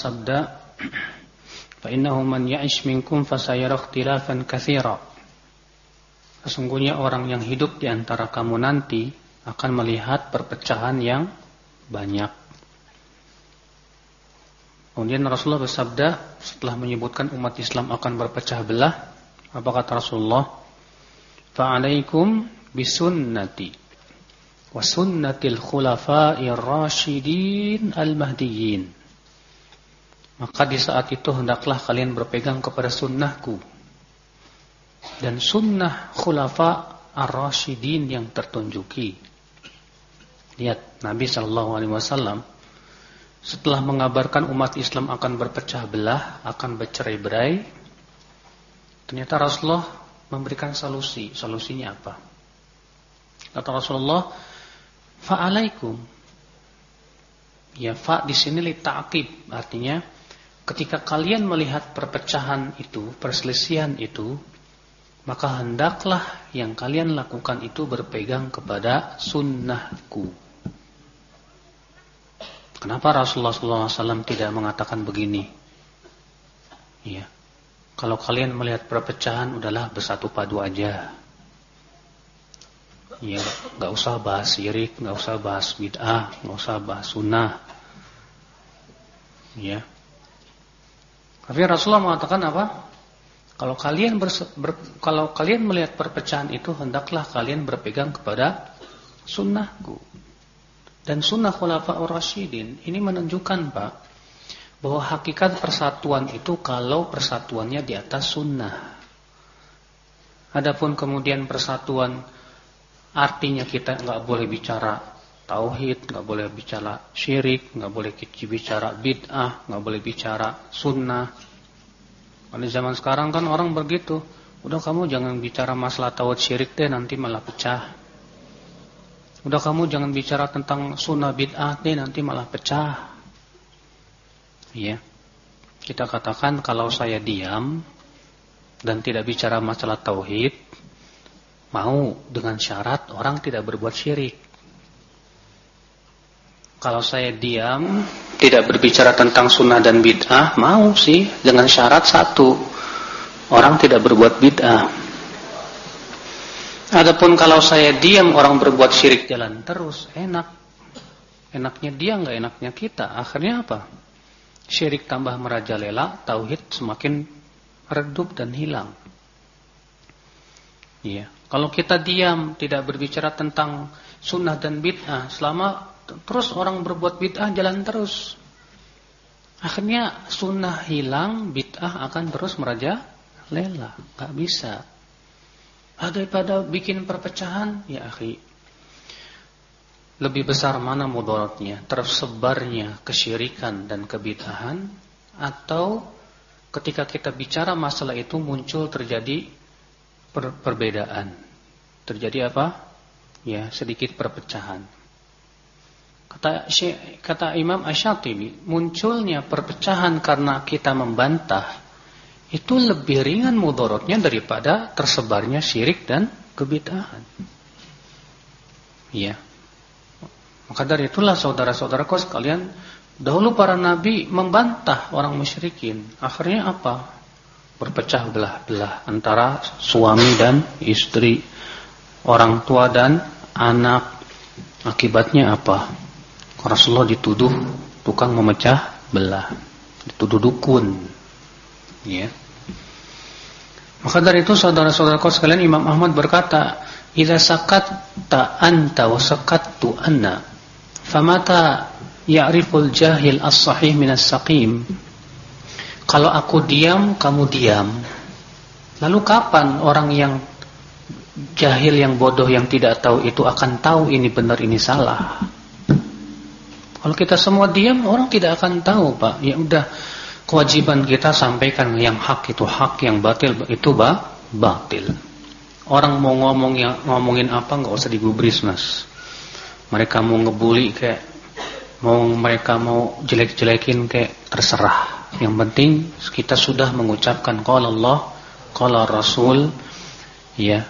bersabda, "Fa innahu man ya'ish minkum fasayara ikhtilafan katsira." Sesungguhnya orang yang hidup di antara kamu nanti akan melihat perpecahan yang banyak. Kemudian Rasulullah bersabda setelah menyebutkan umat Islam akan berpecah belah, apa kata Rasulullah? Fa'alaikum bisunnati wa sunnatil khulafa'ir rasyidin al-mahdiyyin. Maka di saat itu hendaklah kalian berpegang kepada sunnahku dan sunnah khulafa ar-rasyidin yang tertunjuki. Lihat Nabi Shallallahu Alaihi Wasallam setelah mengabarkan umat Islam akan berpecah belah, akan bercerai-berai, ternyata Rasulullah memberikan solusi. Solusinya apa? Kata Rasulullah, fa'alaikum. Ya, fa di sini li ta'qib, artinya ketika kalian melihat perpecahan itu, perselisihan itu, maka hendaklah yang kalian lakukan itu berpegang kepada sunnahku. Kenapa Rasulullah SAW tidak mengatakan begini? Ya, kalau kalian melihat perpecahan, udahlah bersatu padu aja. Ya, nggak usah bahas syirik, nggak usah bahas bid'ah, nggak usah bahas sunnah. Ya. Tapi Rasulullah mengatakan apa? Kalau kalian berse, ber, kalau kalian melihat perpecahan itu hendaklah kalian berpegang kepada sunnahku. Dan sunnah khulafaur rasyidin ini menunjukkan Pak bahwa hakikat persatuan itu kalau persatuannya di atas sunnah. Adapun kemudian persatuan artinya kita nggak boleh bicara tauhid, nggak boleh bicara syirik, nggak boleh bicara bid'ah, nggak boleh bicara sunnah, pada zaman sekarang kan orang begitu. Udah kamu jangan bicara masalah tauhid syirik deh nanti malah pecah. Udah kamu jangan bicara tentang sunnah bid'ah deh nanti malah pecah. Iya. Kita katakan kalau saya diam dan tidak bicara masalah tauhid, mau dengan syarat orang tidak berbuat syirik. Kalau saya diam, tidak berbicara tentang sunnah dan bid'ah, mau sih dengan syarat satu, orang tidak berbuat bid'ah. Adapun kalau saya diam, orang berbuat syirik jalan terus, enak. Enaknya dia, nggak enaknya kita. Akhirnya apa? Syirik tambah merajalela, tauhid semakin redup dan hilang. Iya. Kalau kita diam, tidak berbicara tentang sunnah dan bid'ah, selama Terus orang berbuat bid'ah jalan terus. Akhirnya sunnah hilang, bid'ah akan terus meraja lela. Gak bisa. Daripada bikin perpecahan, ya akhi. Lebih besar mana mudaratnya? Tersebarnya kesyirikan dan kebid'ahan atau ketika kita bicara masalah itu muncul terjadi per perbedaan. Terjadi apa? Ya, sedikit perpecahan. Kata kata Imam Ash-Shatibi, munculnya perpecahan karena kita membantah itu lebih ringan mudorotnya daripada tersebarnya syirik dan kebitahan. Iya. Maka dari itulah saudara-saudaraku sekalian, dahulu para nabi membantah orang musyrikin. Akhirnya apa? Berpecah belah-belah antara suami dan istri, orang tua dan anak. Akibatnya apa? Rasulullah dituduh tukang memecah belah, dituduh dukun. Ya. Maka dari itu saudara-saudaraku sekalian Imam Ahmad berkata, "Idza sakatta anta wa sakattu anna, famata ya'riful jahil as-sahih min as-saqim?" Kalau aku diam, kamu diam. Lalu kapan orang yang jahil yang bodoh yang tidak tahu itu akan tahu ini benar ini salah? Kalau kita semua diam, orang tidak akan tahu, Pak. Ya udah, kewajiban kita sampaikan yang hak itu hak, yang batil itu ba batil. Orang mau ngomong yang ngomongin apa nggak usah digubris, Mas. Mereka mau ngebully kayak mau mereka mau jelek-jelekin kayak terserah. Yang penting kita sudah mengucapkan qala Allah, qala Rasul, ya.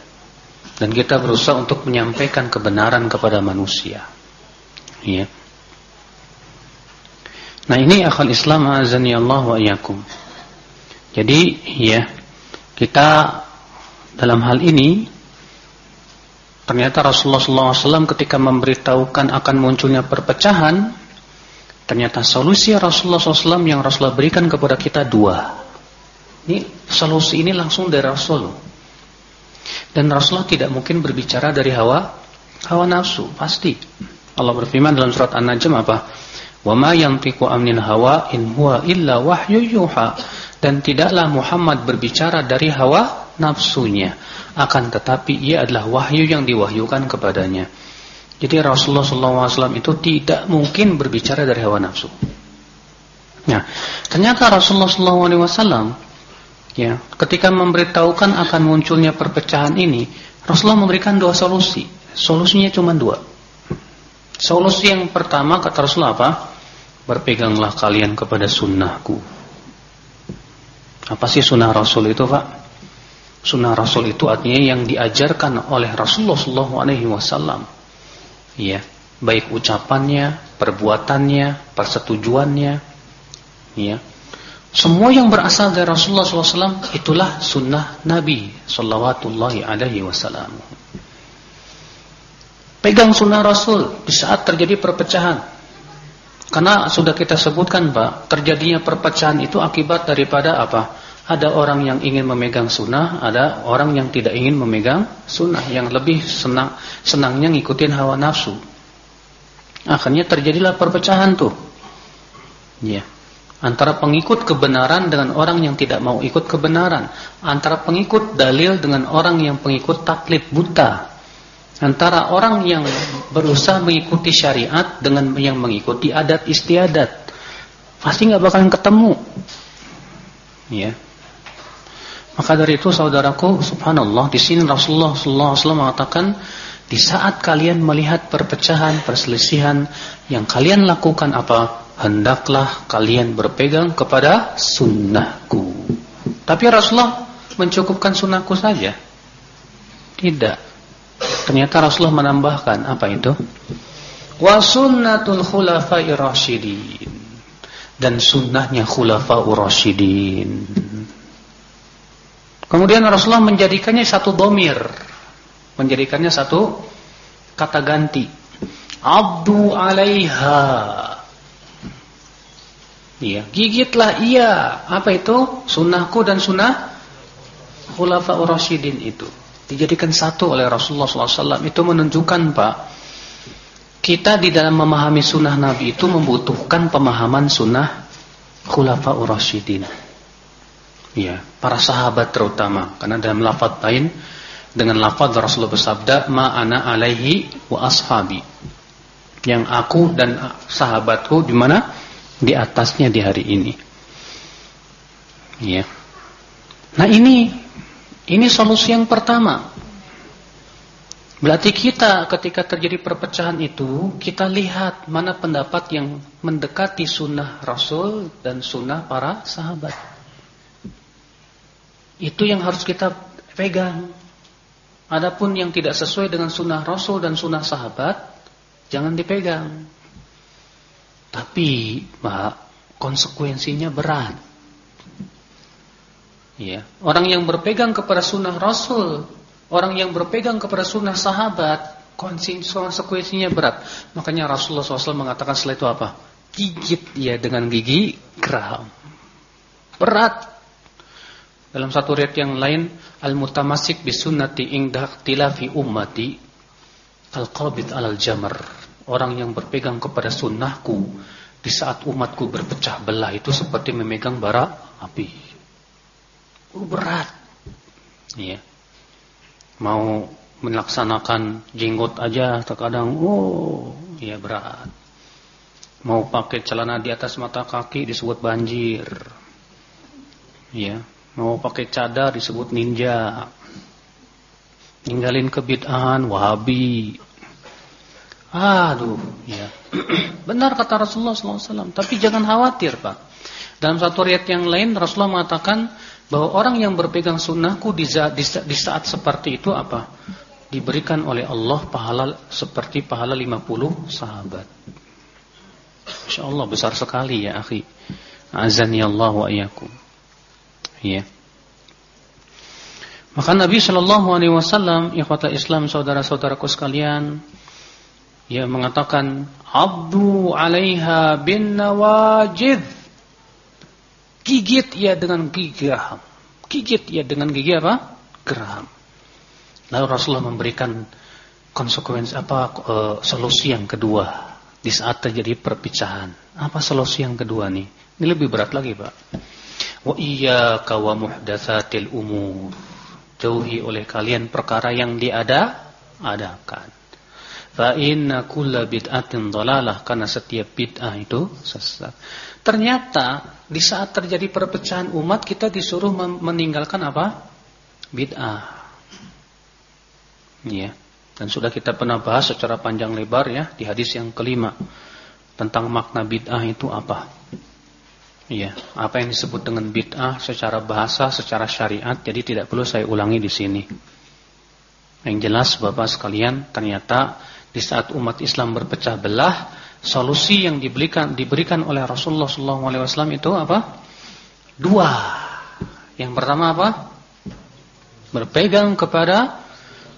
Dan kita berusaha untuk menyampaikan kebenaran kepada manusia. Ya. Nah ini akal Islam azani Allah wa iyakum. Jadi ya kita dalam hal ini ternyata Rasulullah SAW ketika memberitahukan akan munculnya perpecahan ternyata solusi Rasulullah SAW yang Rasulullah berikan kepada kita dua. Ini solusi ini langsung dari Rasul. Dan Rasulullah tidak mungkin berbicara dari hawa hawa nafsu, pasti. Allah berfirman dalam surat An-Najm apa? "Wa ma yantiqu amnin hawa in huwa illa wahyu yuha." Dan tidaklah Muhammad berbicara dari hawa nafsunya, akan tetapi ia adalah wahyu yang diwahyukan kepadanya. Jadi Rasulullah SAW itu tidak mungkin berbicara dari hawa nafsu. Nah, ternyata Rasulullah SAW ya, ketika memberitahukan akan munculnya perpecahan ini, Rasulullah memberikan dua solusi. Solusinya cuma dua. Solusi yang pertama kata Rasulullah apa? Berpeganglah kalian kepada sunnahku. Apa sih sunnah Rasul itu Pak? Sunnah Rasul itu artinya yang diajarkan oleh Rasulullah SAW. Ya, baik ucapannya, perbuatannya, persetujuannya. Ya, semua yang berasal dari Rasulullah SAW itulah sunnah Nabi Sallallahu Alaihi Wasallam. Pegang sunnah Rasul di saat terjadi perpecahan. Karena sudah kita sebutkan Pak, terjadinya perpecahan itu akibat daripada apa? Ada orang yang ingin memegang sunnah, ada orang yang tidak ingin memegang sunnah, yang lebih senang senangnya ngikutin hawa nafsu. Akhirnya terjadilah perpecahan tuh. Ya. Antara pengikut kebenaran dengan orang yang tidak mau ikut kebenaran, antara pengikut dalil dengan orang yang pengikut taklid buta antara orang yang berusaha mengikuti syariat dengan yang mengikuti adat istiadat pasti nggak bakalan ketemu. Ya maka dari itu saudaraku subhanallah di sini Rasulullah wasallam mengatakan di saat kalian melihat perpecahan perselisihan yang kalian lakukan apa hendaklah kalian berpegang kepada sunnahku. Tapi Rasulullah mencukupkan sunnahku saja. Tidak Ternyata Rasulullah menambahkan apa itu? Wa sunnatul khulafa'ir. Dan sunnahnya khulafa'ur rasyidin. Kemudian Rasulullah menjadikannya satu domir. Menjadikannya satu kata ganti. Abdu alaiha. Iya, gigitlah ia. Apa itu? Sunnahku dan sunnah khulafa'ur rasyidin itu dijadikan satu oleh Rasulullah SAW itu menunjukkan Pak kita di dalam memahami sunnah Nabi itu membutuhkan pemahaman sunnah khulafa urasyidin ya para sahabat terutama. Karena dalam lafaz lain dengan lafaz Rasulullah bersabda ma ana alaihi wa ashabi. Yang aku dan sahabatku di mana? Di atasnya di hari ini. Ya nah ini ini solusi yang pertama. Berarti kita ketika terjadi perpecahan itu, kita lihat mana pendapat yang mendekati sunnah Rasul dan sunnah para sahabat. Itu yang harus kita pegang. Adapun yang tidak sesuai dengan sunnah Rasul dan sunnah sahabat, jangan dipegang. Tapi, Mbak, konsekuensinya berat. Ya. Orang yang berpegang kepada sunnah Rasul, orang yang berpegang kepada sunnah sahabat, konsekuensinya berat. Makanya Rasulullah SAW mengatakan setelah itu apa? Gigit dia dengan gigi geram. Berat. Dalam satu riwayat yang lain, al-mutamasik bisunnati indah tilafi ummati al-qabid alal jamar. Orang yang berpegang kepada sunnahku di saat umatku berpecah belah itu seperti memegang bara api. Oh, berat. Ya. Mau melaksanakan jenggot aja terkadang oh, ya berat. Mau pakai celana di atas mata kaki disebut banjir. Ya, mau pakai cadar disebut ninja. Ninggalin kebid'ahan Wahabi. Aduh, ya. Benar kata Rasulullah SAW. Tapi jangan khawatir, Pak. Dalam satu riat yang lain Rasulullah mengatakan bahwa orang yang berpegang sunnahku di saat, di saat seperti itu apa? Diberikan oleh Allah pahala seperti pahala 50 sahabat. Masya Allah besar sekali ya akhi. Azani Allah wa iyyakum. Ya. Maka Nabi Shallallahu Alaihi Wasallam, ikhwata Islam, saudara-saudaraku sekalian, ia mengatakan, Abdu alaiha bin nawajid. Gigit ia dengan gigi geraham. Gigit ia dengan gigi apa? Geraham. Lalu Rasulullah memberikan konsekuensi apa uh, solusi yang kedua di saat terjadi perpecahan. Apa solusi yang kedua nih? Ini lebih berat lagi, Pak. Wa iyyaka wa muhdatsatil umur. Jauhi oleh kalian perkara yang diada adakan. Fa inna kulla bid'atin dhalalah karena setiap bid'ah itu sesat. Ternyata di saat terjadi perpecahan umat kita disuruh meninggalkan apa? Bid'ah. Ya. Dan sudah kita pernah bahas secara panjang lebar ya di hadis yang kelima tentang makna bid'ah itu apa. Iya, apa yang disebut dengan bid'ah secara bahasa, secara syariat, jadi tidak perlu saya ulangi di sini. Yang jelas Bapak sekalian, ternyata di saat umat Islam berpecah belah, solusi yang diberikan diberikan oleh Rasulullah SAW itu apa? Dua. Yang pertama apa? Berpegang kepada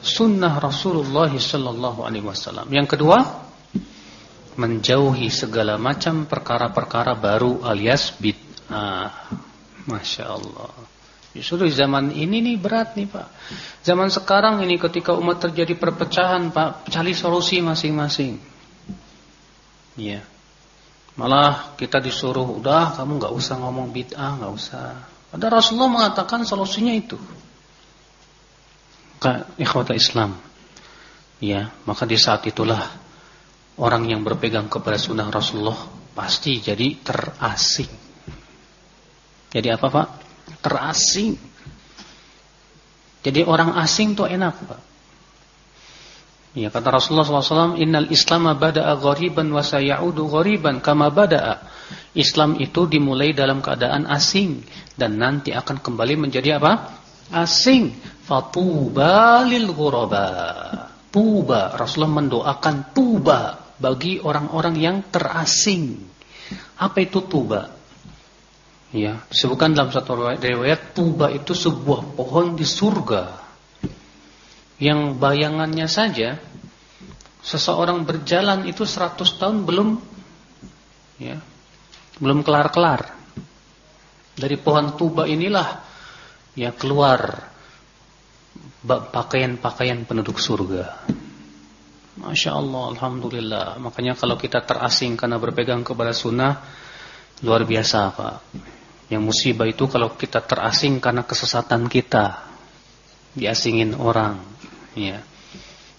sunnah Rasulullah sallallahu alaihi wasallam. Yang kedua, menjauhi segala macam perkara-perkara baru alias bid'ah. Masya Allah. Justru zaman ini nih berat nih Pak. Zaman sekarang ini ketika umat terjadi perpecahan Pak, cari solusi masing-masing. Iya. Malah kita disuruh, udah kamu nggak usah ngomong bid'ah, nggak usah. Ada Rasulullah mengatakan solusinya itu. Maka ikhwata Islam. Ya maka di saat itulah orang yang berpegang kepada sunnah Rasulullah pasti jadi terasing. Jadi apa Pak? Terasing. Jadi orang asing tuh enak Pak Ya kata Rasulullah SAW, Innal Islam bada'a ghariban wa sayaudu ghariban kama bada'a. Islam itu dimulai dalam keadaan asing dan nanti akan kembali menjadi apa? Asing. Fatuba lil ghuraba. Tuba, Rasulullah mendoakan tuba bagi orang-orang yang terasing. Apa itu tuba? Ya, disebutkan dalam satu riwayat tuba itu sebuah pohon di surga. Yang bayangannya saja seseorang berjalan itu 100 tahun belum ya, belum kelar-kelar. Dari pohon tuba inilah ya keluar pakaian-pakaian penduduk surga. Masya Allah, Alhamdulillah. Makanya kalau kita terasing karena berpegang kepada sunnah, luar biasa Pak. Yang musibah itu kalau kita terasing karena kesesatan kita. Diasingin orang. Ya.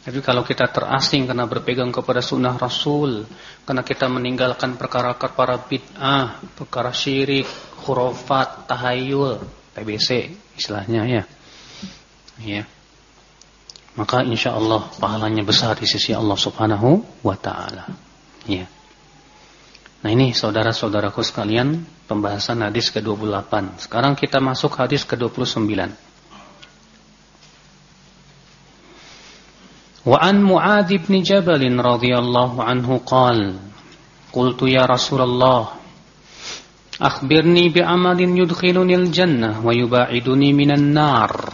Tapi kalau kita terasing karena berpegang kepada sunnah Rasul, karena kita meninggalkan perkara-perkara bid'ah, perkara syirik, khurafat, tahayul, TBC istilahnya ya. Ya maka insya Allah pahalanya besar di sisi Allah Subhanahu wa taala. Ya nah ini saudara-saudaraku sekalian pembahasan hadis ke-28 sekarang kita masuk hadis ke-29 Wa an Mu'adz bin Jabal radhiyallahu anhu qala Qultu ya Rasulullah أخبرني بعمل يدخلني الجنة ويباعدني من النار.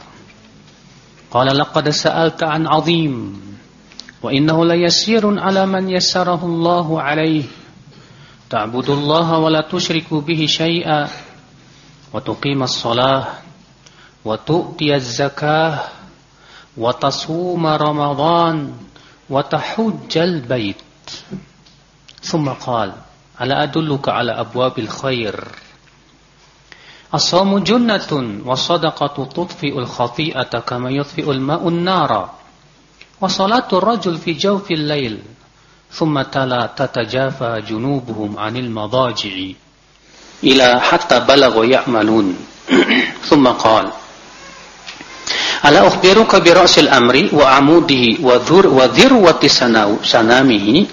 قال لقد سألت عن عظيم وإنه ليسير على من يسره الله عليه. تعبد الله ولا تشرك به شيئا وتقيم الصلاة وتؤتي الزكاة. وتصوم رمضان وتحج البيت. ثم قال ألا أدلك على أبواب الخير؟ الصوم جنة والصدقة تطفئ الخطيئة كما يطفئ الماء النار وصلاة الرجل في جوف الليل ثم تلا تتجافى جنوبهم عن المضاجع إلى حتى بلغوا يعملون. ثم قال Thumma qala. Ala ukhbiruka bi ra'sil amri wa amudihi wa dhur wa dhirwati sanamihi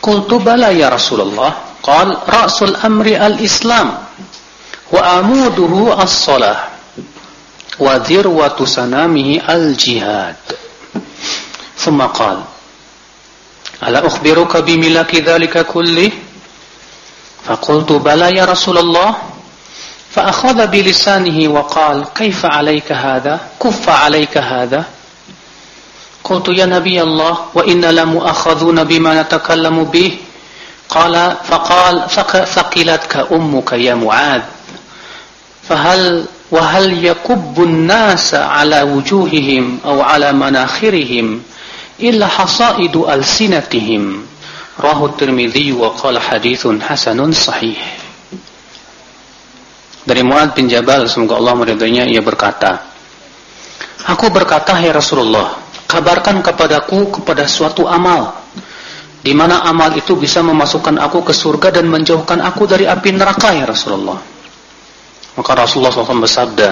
Qultu bala ya Rasulullah. Qal ra'sul amri al-Islam wa amuduhu as-salah wa dhirwatu sanamihi al-jihad. Thumma qal Ala ukhbiruka bimilaki فأخذ بلسانه وقال كيف عليك هذا؟ كف عليك هذا. قلت يا نبي الله وإنا لمؤاخذون بما نتكلم به. قال فقال ثقلتك أمك يا معاذ. فهل وهل يكب الناس على وجوههم أو على مناخرهم إلا حصائد ألسنتهم؟ رواه الترمذي وقال حديث حسن صحيح. Dari Muad bin Jabal semoga Allah meridainya ia berkata Aku berkata ya Rasulullah kabarkan kepadaku kepada suatu amal di mana amal itu bisa memasukkan aku ke surga dan menjauhkan aku dari api neraka ya Rasulullah maka Rasulullah SAW bersabda,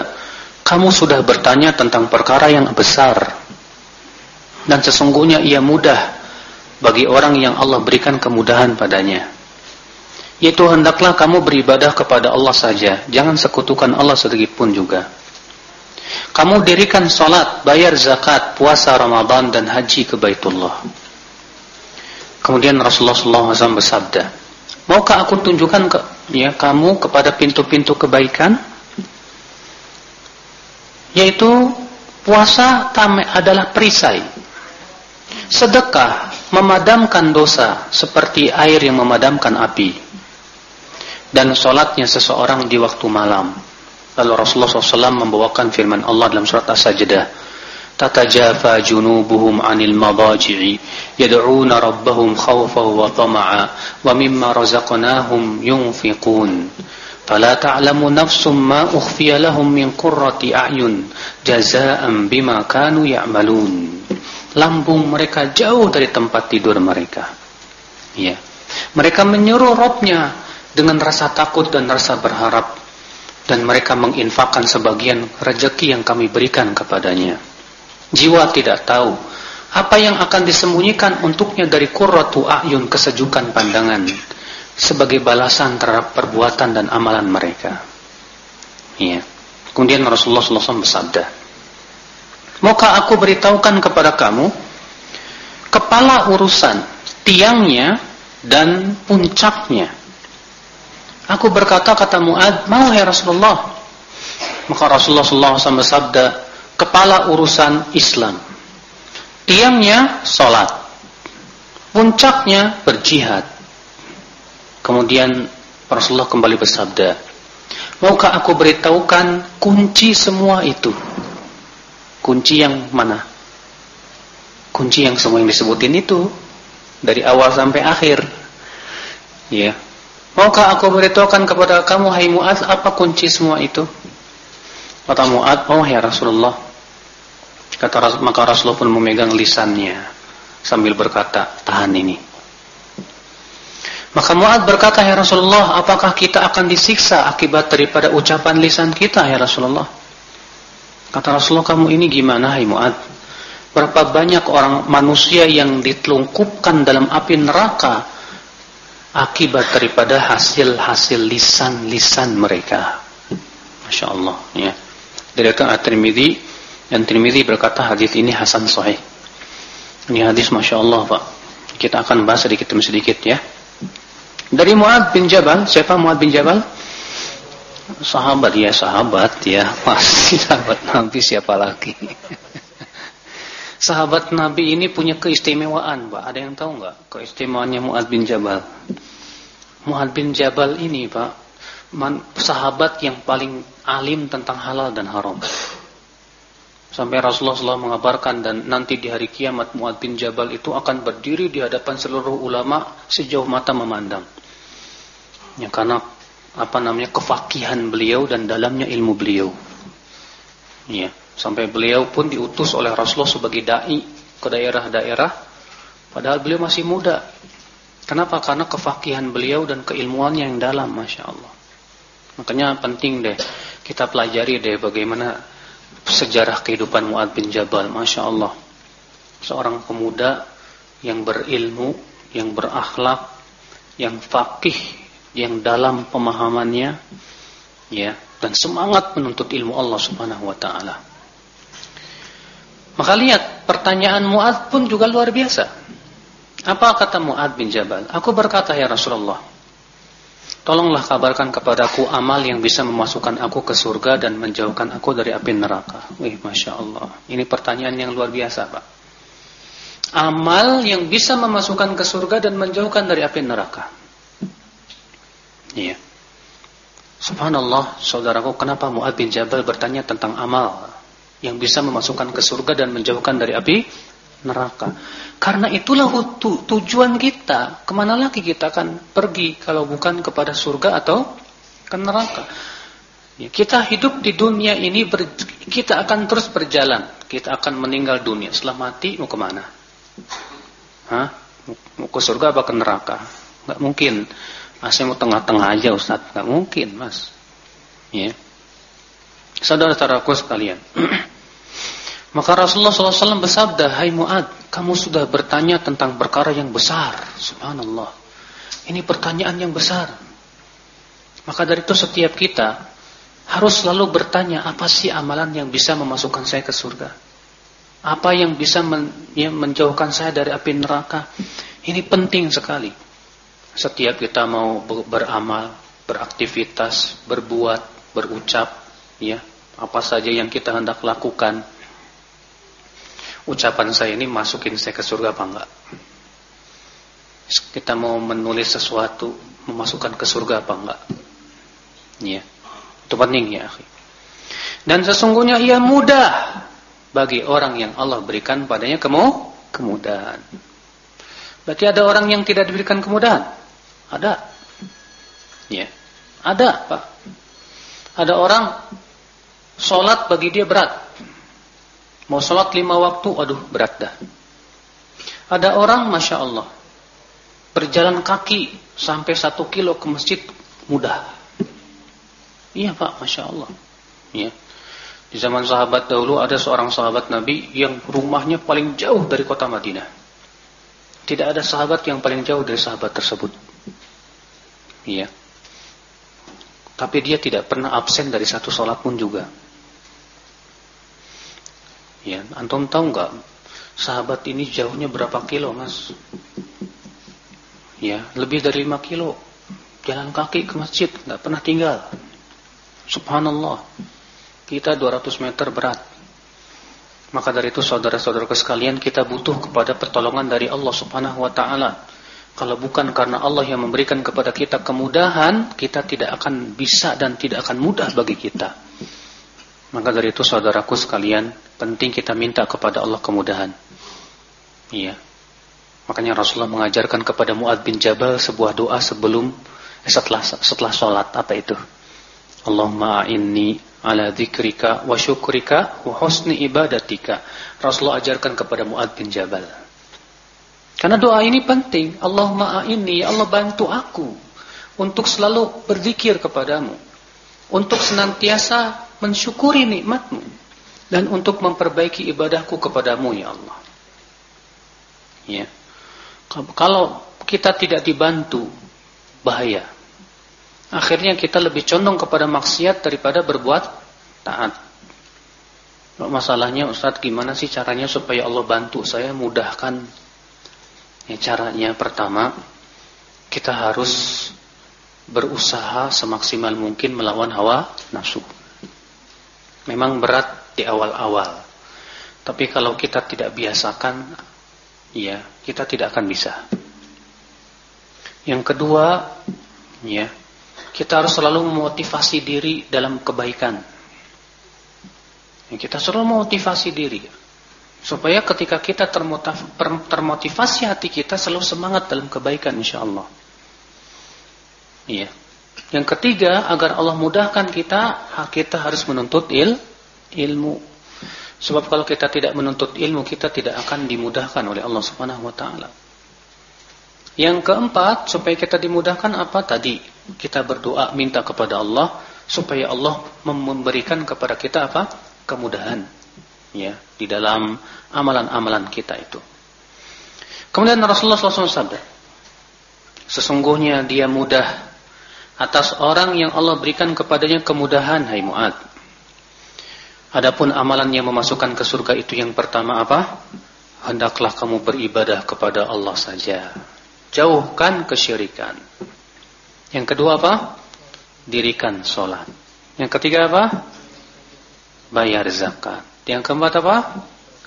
kamu sudah bertanya tentang perkara yang besar. Dan sesungguhnya ia mudah bagi orang yang Allah berikan kemudahan padanya. Yaitu hendaklah kamu beribadah kepada Allah saja. Jangan sekutukan Allah sedikit pun juga. Kamu dirikan sholat, bayar zakat, puasa Ramadan dan haji ke Baitullah. Kemudian Rasulullah SAW bersabda, Maukah aku tunjukkan ke ya kamu kepada pintu-pintu kebaikan yaitu puasa adalah perisai sedekah memadamkan dosa seperti air yang memadamkan api dan solatnya seseorang di waktu malam lalu Rasulullah SAW membawakan firman Allah dalam surat As-Sajdah تتجافى جنوبهم عن المضاجع يدعون ربهم خوفا وطمعا ومما رزقناهم ينفقون فلا تعلم نفس ما أخفي لهم من قرة أعين جزاء بما كانوا يعملون lambung mereka jauh dari tempat tidur mereka ya mereka menyuruh Robnya dengan rasa takut dan rasa berharap dan mereka menginfakkan sebagian rezeki yang kami berikan kepadanya Jiwa tidak tahu apa yang akan disembunyikan untuknya dari qurratu a'yun kesejukan pandangan sebagai balasan terhadap perbuatan dan amalan mereka. Ya. Kemudian Rasulullah SAW bersabda, Maukah aku beritahukan kepada kamu kepala urusan tiangnya dan puncaknya? Aku berkata kata Muad, mau ya Rasulullah. Maka Rasulullah SAW bersabda, kepala urusan Islam. Tiangnya sholat. Puncaknya berjihad. Kemudian Rasulullah kembali bersabda, Maukah aku beritahukan kunci semua itu? Kunci yang mana? Kunci yang semua yang disebutin itu dari awal sampai akhir. Ya. Maukah aku beritahukan kepada kamu hai Muaz apa kunci semua itu? Kata Muaz, "Oh ya Rasulullah, Kata maka Rasulullah pun memegang lisannya sambil berkata, tahan ini. Maka Mu'ad berkata, Ya Rasulullah, apakah kita akan disiksa akibat daripada ucapan lisan kita, Ya Rasulullah? Kata Rasulullah, kamu ini gimana, Hai Mu'ad? Berapa banyak orang manusia yang ditelungkupkan dalam api neraka akibat daripada hasil-hasil lisan-lisan mereka. Masya Allah. Ya. Dari At-Tirmidzi dan Tirmidzi berkata hadis ini hasan sahih. Ini hadis Masya Allah Pak. Kita akan bahas sedikit demi sedikit ya. Dari Muad bin Jabal, siapa Muad bin Jabal? Sahabat ya, sahabat ya, pasti sahabat Nabi siapa lagi? sahabat Nabi ini punya keistimewaan, Pak. Ada yang tahu nggak keistimewaannya Muad bin Jabal? Muad bin Jabal ini, Pak, sahabat yang paling alim tentang halal dan haram. Sampai Rasulullah SAW mengabarkan dan nanti di hari kiamat Muad bin Jabal itu akan berdiri di hadapan seluruh ulama sejauh mata memandang. Ya karena apa namanya kefakihan beliau dan dalamnya ilmu beliau. Ya, sampai beliau pun diutus oleh Rasulullah sebagai dai ke daerah-daerah padahal beliau masih muda. Kenapa? Karena kefakihan beliau dan keilmuannya yang dalam, masya Allah. Makanya penting deh kita pelajari deh bagaimana sejarah kehidupan Mu'ad bin Jabal, Masya Allah. Seorang pemuda yang berilmu, yang berakhlak, yang fakih, yang dalam pemahamannya, ya, dan semangat menuntut ilmu Allah Subhanahu wa taala. Maka lihat pertanyaan Mu'ad pun juga luar biasa. Apa kata Mu'ad bin Jabal? Aku berkata ya Rasulullah, tolonglah kabarkan kepadaku amal yang bisa memasukkan aku ke surga dan menjauhkan aku dari api neraka. Wih, Masya Allah. Ini pertanyaan yang luar biasa Pak. Amal yang bisa memasukkan ke surga dan menjauhkan dari api neraka. Iya. Subhanallah, saudaraku, kenapa Mu'ad bin Jabal bertanya tentang amal yang bisa memasukkan ke surga dan menjauhkan dari api neraka. Karena itulah tu, tujuan kita. Ke mana lagi kita akan pergi kalau bukan kepada surga atau ke neraka. Ya, kita hidup di dunia ini kita akan terus berjalan. Kita akan meninggal dunia. Setelah mati mau ke mana? Hah? Mau ke surga apa ke neraka? Gak mungkin. Masih mau tengah-tengah aja Ustaz. Gak mungkin mas. Ya. Saudara-saudaraku sekalian. Maka Rasulullah SAW bersabda, Hai Mu'ad, kamu sudah bertanya tentang perkara yang besar. Subhanallah. Ini pertanyaan yang besar. Maka dari itu setiap kita harus selalu bertanya, apa sih amalan yang bisa memasukkan saya ke surga? Apa yang bisa men, ya, menjauhkan saya dari api neraka? Ini penting sekali. Setiap kita mau beramal, beraktivitas, berbuat, berucap, ya, apa saja yang kita hendak lakukan, ucapan saya ini masukin saya ke surga apa enggak? Kita mau menulis sesuatu memasukkan ke surga apa enggak? Ya. Itu penting ya. Dan sesungguhnya ia mudah bagi orang yang Allah berikan padanya kemu kemudahan. Berarti ada orang yang tidak diberikan kemudahan? Ada. Ya. Ada, Pak. Ada orang sholat bagi dia berat. Mau sholat lima waktu, aduh berat dah. Ada orang, Masya Allah, berjalan kaki sampai satu kilo ke masjid, mudah. Iya Pak, Masya Allah. Ya. Di zaman sahabat dahulu ada seorang sahabat Nabi yang rumahnya paling jauh dari kota Madinah. Tidak ada sahabat yang paling jauh dari sahabat tersebut. Iya. Tapi dia tidak pernah absen dari satu sholat pun juga. Ya, antum tahu nggak sahabat ini jauhnya berapa kilo, Mas? Ya, lebih dari 5 kilo. Jalan kaki ke masjid, nggak pernah tinggal. Subhanallah. Kita 200 meter berat. Maka dari itu saudara-saudara sekalian kita butuh kepada pertolongan dari Allah Subhanahu wa taala. Kalau bukan karena Allah yang memberikan kepada kita kemudahan, kita tidak akan bisa dan tidak akan mudah bagi kita. Maka dari itu saudaraku sekalian, penting kita minta kepada Allah kemudahan. Iya. Makanya Rasulullah mengajarkan kepada Muad bin Jabal sebuah doa sebelum eh, setelah setelah sholat apa itu? Allahumma inni ala dzikrika wa syukrika wa husni ibadatika. Rasulullah ajarkan kepada Muad bin Jabal. Karena doa ini penting. Allahumma inni ya Allah bantu aku untuk selalu berzikir kepadamu. Untuk senantiasa mensyukuri nikmatmu dan untuk memperbaiki ibadahku kepadamu ya Allah. Ya. Kalau kita tidak dibantu bahaya. Akhirnya kita lebih condong kepada maksiat daripada berbuat taat. Masalahnya Ustadz gimana sih caranya supaya Allah bantu saya mudahkan ya, Caranya pertama Kita harus berusaha semaksimal mungkin melawan hawa nafsu memang berat di awal-awal. Tapi kalau kita tidak biasakan, ya kita tidak akan bisa. Yang kedua, ya kita harus selalu memotivasi diri dalam kebaikan. Kita selalu memotivasi diri supaya ketika kita termotivasi hati kita selalu semangat dalam kebaikan insya Allah. Iya. Yang ketiga, agar Allah mudahkan kita, kita harus menuntut il, ilmu. Sebab kalau kita tidak menuntut ilmu, kita tidak akan dimudahkan oleh Allah Subhanahu wa taala. Yang keempat, supaya kita dimudahkan apa tadi? Kita berdoa minta kepada Allah supaya Allah memberikan kepada kita apa? kemudahan ya di dalam amalan-amalan kita itu. Kemudian Rasulullah SAW sabda, sesungguhnya dia mudah atas orang yang Allah berikan kepadanya kemudahan hai Muad. Adapun amalan yang memasukkan ke surga itu yang pertama apa? hendaklah kamu beribadah kepada Allah saja. Jauhkan kesyirikan. Yang kedua apa? Dirikan sholat. Yang ketiga apa? Bayar zakat. Yang keempat apa?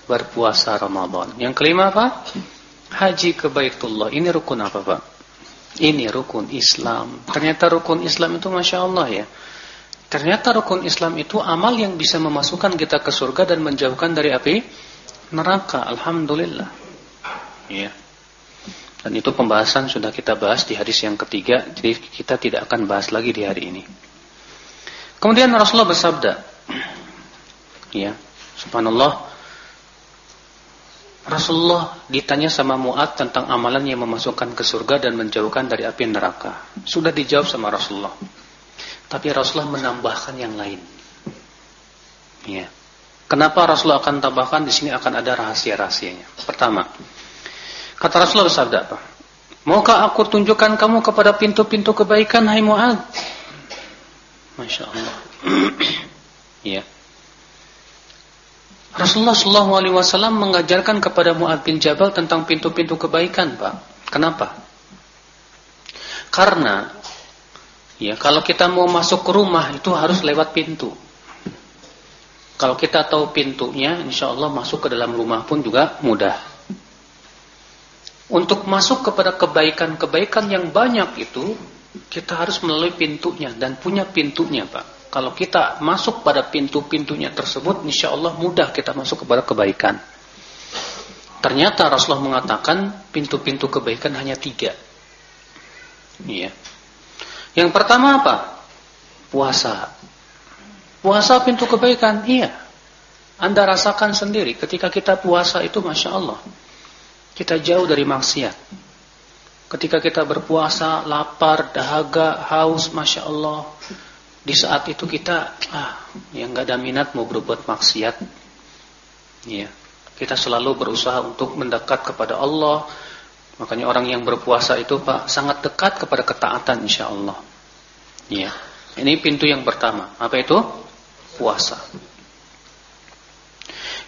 Berpuasa Ramadan. Yang kelima apa? Haji ke Baitullah. Ini rukun apa Pak? Ini rukun Islam. Ternyata rukun Islam itu Masya Allah ya. Ternyata rukun Islam itu amal yang bisa memasukkan kita ke surga dan menjauhkan dari api neraka. Alhamdulillah. Ya. Dan itu pembahasan sudah kita bahas di hadis yang ketiga, jadi kita tidak akan bahas lagi di hari ini. Kemudian Rasulullah bersabda, ya, subhanallah, Rasulullah ditanya sama Mu'ad tentang amalan yang memasukkan ke surga dan menjauhkan dari api neraka. Sudah dijawab sama Rasulullah. Tapi Rasulullah menambahkan yang lain. Ya. Kenapa Rasulullah akan tambahkan di sini akan ada rahasia-rahasianya. Pertama, kata Rasulullah bersabda apa? Maukah aku tunjukkan kamu kepada pintu-pintu kebaikan hai Mu'ad? Masya Allah. ya. Rasulullah Shallallahu Alaihi Wasallam mengajarkan kepada Muad bin Jabal tentang pintu-pintu kebaikan, Pak. Kenapa? Karena ya kalau kita mau masuk ke rumah itu harus lewat pintu. Kalau kita tahu pintunya, insya Allah masuk ke dalam rumah pun juga mudah. Untuk masuk kepada kebaikan-kebaikan yang banyak itu, kita harus melalui pintunya dan punya pintunya, Pak. Kalau kita masuk pada pintu-pintunya tersebut, insya Allah mudah kita masuk kepada kebaikan. Ternyata Rasulullah mengatakan pintu-pintu kebaikan hanya tiga. Iya. Yang pertama apa? Puasa. Puasa pintu kebaikan, iya. Anda rasakan sendiri ketika kita puasa itu Masya Allah. Kita jauh dari maksiat. Ketika kita berpuasa, lapar, dahaga, haus, Masya Allah. Di saat itu kita, ah, yang gak ada minat mau berbuat maksiat. Ya. Kita selalu berusaha untuk mendekat kepada Allah. Makanya orang yang berpuasa itu Pak sangat dekat kepada ketaatan insya Allah. Ya. Ini pintu yang pertama. Apa itu? puasa.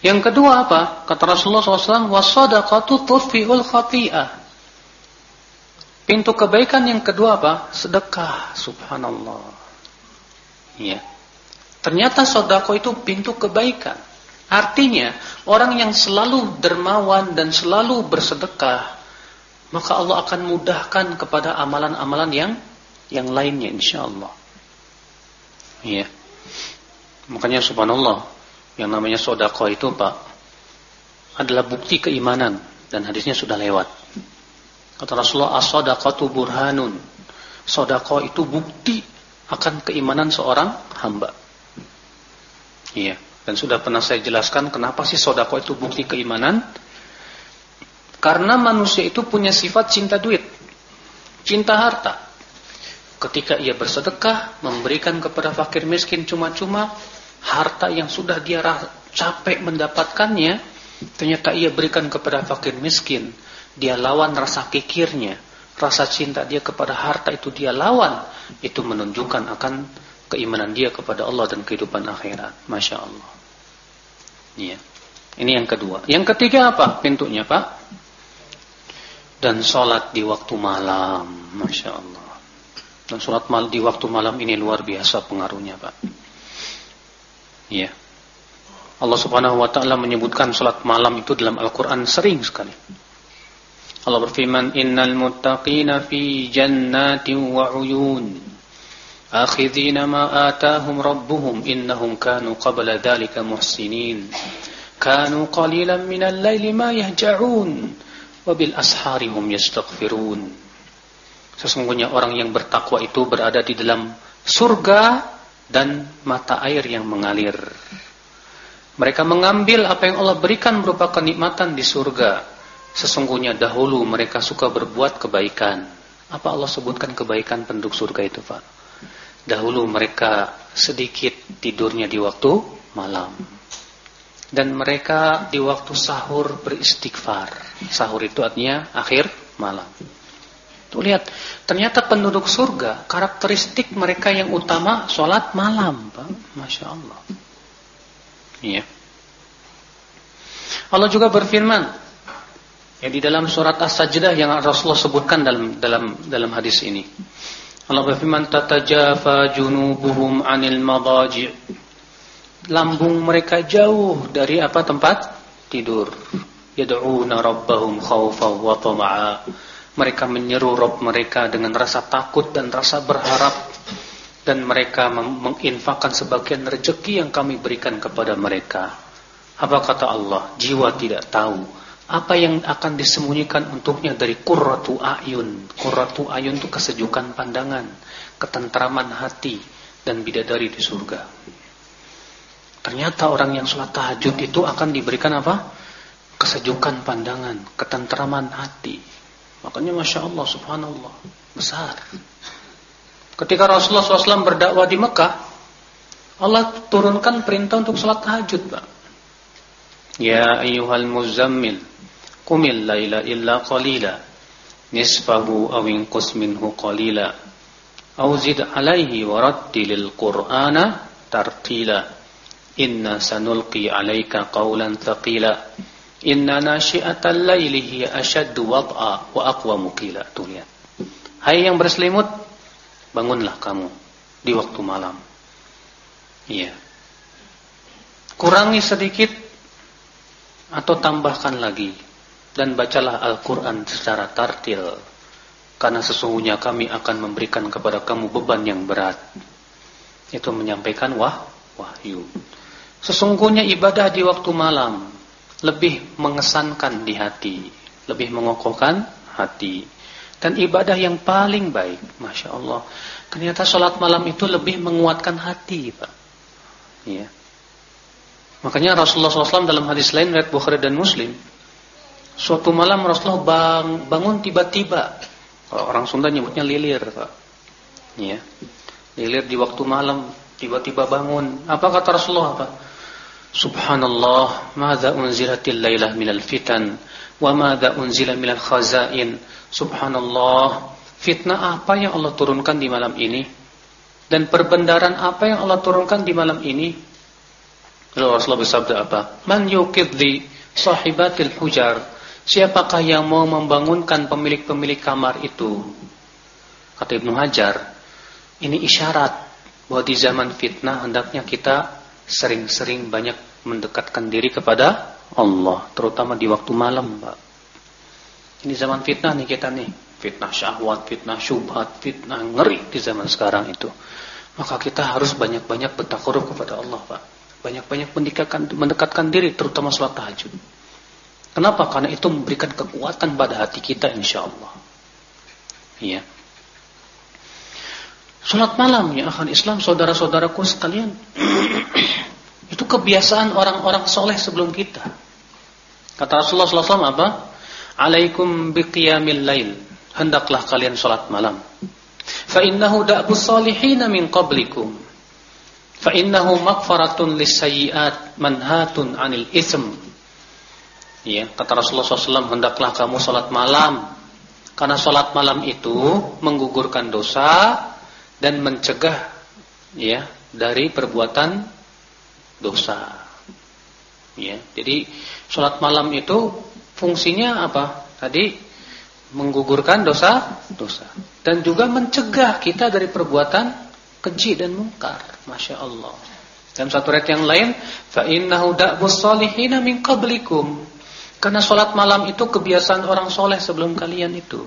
Yang kedua apa? Kata Rasulullah SAW, wasadaqatu tudfi'ul khati'ah. Pintu kebaikan yang kedua apa? Sedekah. Subhanallah. Ya. Ternyata sodako itu pintu kebaikan. Artinya, orang yang selalu dermawan dan selalu bersedekah, maka Allah akan mudahkan kepada amalan-amalan yang yang lainnya insya Allah. Ya. Makanya subhanallah, yang namanya sodako itu Pak, adalah bukti keimanan. Dan hadisnya sudah lewat. Kata Rasulullah, as-sodaqatu burhanun. Sodako itu bukti akan keimanan seorang hamba. Iya. Dan sudah pernah saya jelaskan kenapa sih sodako itu bukti keimanan. Karena manusia itu punya sifat cinta duit. Cinta harta. Ketika ia bersedekah, memberikan kepada fakir miskin cuma-cuma, harta yang sudah dia capek mendapatkannya, ternyata ia berikan kepada fakir miskin. Dia lawan rasa kikirnya, rasa cinta dia kepada harta itu dia lawan. Itu menunjukkan akan keimanan dia kepada Allah dan kehidupan akhirat. Masya Allah. Iya. Ini yang kedua. Yang ketiga apa pintunya Pak? Dan sholat di waktu malam. Masya Allah. Dan sholat mal di waktu malam ini luar biasa pengaruhnya Pak. Ya. Allah Subhanahu wa taala menyebutkan salat malam itu dalam Al-Qur'an sering sekali. Allah berfirman, "Innal muttaqina fi jannatin wa 'uyun, akhidhina ma atahum rabbuhum innahum kanu qabla dhalika muhsinin. Kanu qalilan minal laili ma yahja'un, wa bil ashari hum yastaghfirun." Sesungguhnya orang yang bertakwa itu berada di dalam surga dan mata air yang mengalir. Mereka mengambil apa yang Allah berikan berupa kenikmatan di surga. Sesungguhnya dahulu mereka suka berbuat kebaikan. Apa Allah sebutkan kebaikan penduduk surga itu, Pak? Dahulu mereka sedikit tidurnya di waktu malam. Dan mereka di waktu sahur beristighfar. Sahur itu artinya akhir malam. Tuh lihat, ternyata penduduk surga karakteristik mereka yang utama sholat malam, Pak. Masya Allah. Iya. Allah juga berfirman, Ya di dalam surat As-Sajdah yang Rasulullah sebutkan dalam dalam dalam hadis ini. Allah berfirman tatajafa junubuhum 'anil madaji' lambung mereka jauh dari apa tempat? Tidur. Yad'una rabbahum khaufan wa tama'a mereka menyeru Rabb mereka dengan rasa takut dan rasa berharap. Dan mereka menginfakkan sebagian rezeki yang kami berikan kepada mereka. Apa kata Allah? Jiwa tidak tahu apa yang akan disembunyikan untuknya dari qurratu ayun qurratu ayun itu kesejukan pandangan ketentraman hati dan bidadari di surga ternyata orang yang sholat tahajud itu akan diberikan apa kesejukan pandangan, ketentraman hati. Makanya Masya Allah subhanallah, besar. Ketika Rasulullah SAW berdakwah di Mekah, Allah turunkan perintah untuk sholat tahajud. Pak. Ya ayyuhal muzammil, kumil layla illa qalila, nisfahu awin minhu qalila, awzid alaihi warattilil qur'ana tartila, inna sanulqi alaika qawlan thaqila. Inna nasyi'atal laili hiya ashaddu wad'a wa aqwamu qila. Tuh lihat. Hai yang berselimut, bangunlah kamu di waktu malam. Iya. Kurangi sedikit atau tambahkan lagi dan bacalah Al-Qur'an secara tartil. Karena sesungguhnya kami akan memberikan kepada kamu beban yang berat. Itu menyampaikan wah wahyu. Sesungguhnya ibadah di waktu malam lebih mengesankan di hati, lebih mengokohkan hati. Dan ibadah yang paling baik, Masya Allah. Ternyata sholat malam itu lebih menguatkan hati, Pak. Ya. Makanya Rasulullah SAW dalam hadis lain, Red Bukhari dan Muslim, suatu malam Rasulullah bang, bangun tiba-tiba. Kalau orang Sunda nyebutnya lilir, Pak. Ya. Lilir di waktu malam, tiba-tiba bangun. Apa kata Rasulullah? Pak? Subhanallah, mada unzilatil lailah minal fitan wa mada unzila minal khazain. Subhanallah, fitnah apa yang Allah turunkan di malam ini dan perbendaran apa yang Allah turunkan di malam ini? Lalu Rasulullah bersabda apa? Man yukidli sahibatil hujar. Siapakah yang mau membangunkan pemilik-pemilik kamar itu? Kata Ibnu Hajar, ini isyarat bahwa di zaman fitnah hendaknya kita sering-sering banyak mendekatkan diri kepada Allah, terutama di waktu malam, Pak. Ini zaman fitnah nih kita nih, fitnah syahwat, fitnah syubhat, fitnah ngeri di zaman sekarang itu. Maka kita harus banyak-banyak bertakaruf kepada Allah, Pak. Banyak-banyak mendekatkan mendekatkan diri terutama salat tahajud. Kenapa? Karena itu memberikan kekuatan pada hati kita insya Allah. Iya. Salat malam ya akan Islam saudara-saudaraku sekalian. itu kebiasaan orang-orang soleh sebelum kita. Kata Rasulullah SAW apa? Alaikum biqiyamil lail. Hendaklah kalian salat malam. Fa innahu da'bu salihin min qablikum. Fa innahu maghfaratun lisayyi'at manhatun 'anil ism. Ya, kata Rasulullah SAW, hendaklah kamu salat malam. Karena salat malam itu menggugurkan dosa dan mencegah ya dari perbuatan dosa. Ya, jadi sholat malam itu fungsinya apa? Tadi menggugurkan dosa, dosa, dan juga mencegah kita dari perbuatan keji dan mungkar. Masya Allah. Dan satu ayat yang lain, fa innahu da'bus salihina min qablikum. Karena sholat malam itu kebiasaan orang soleh sebelum kalian itu.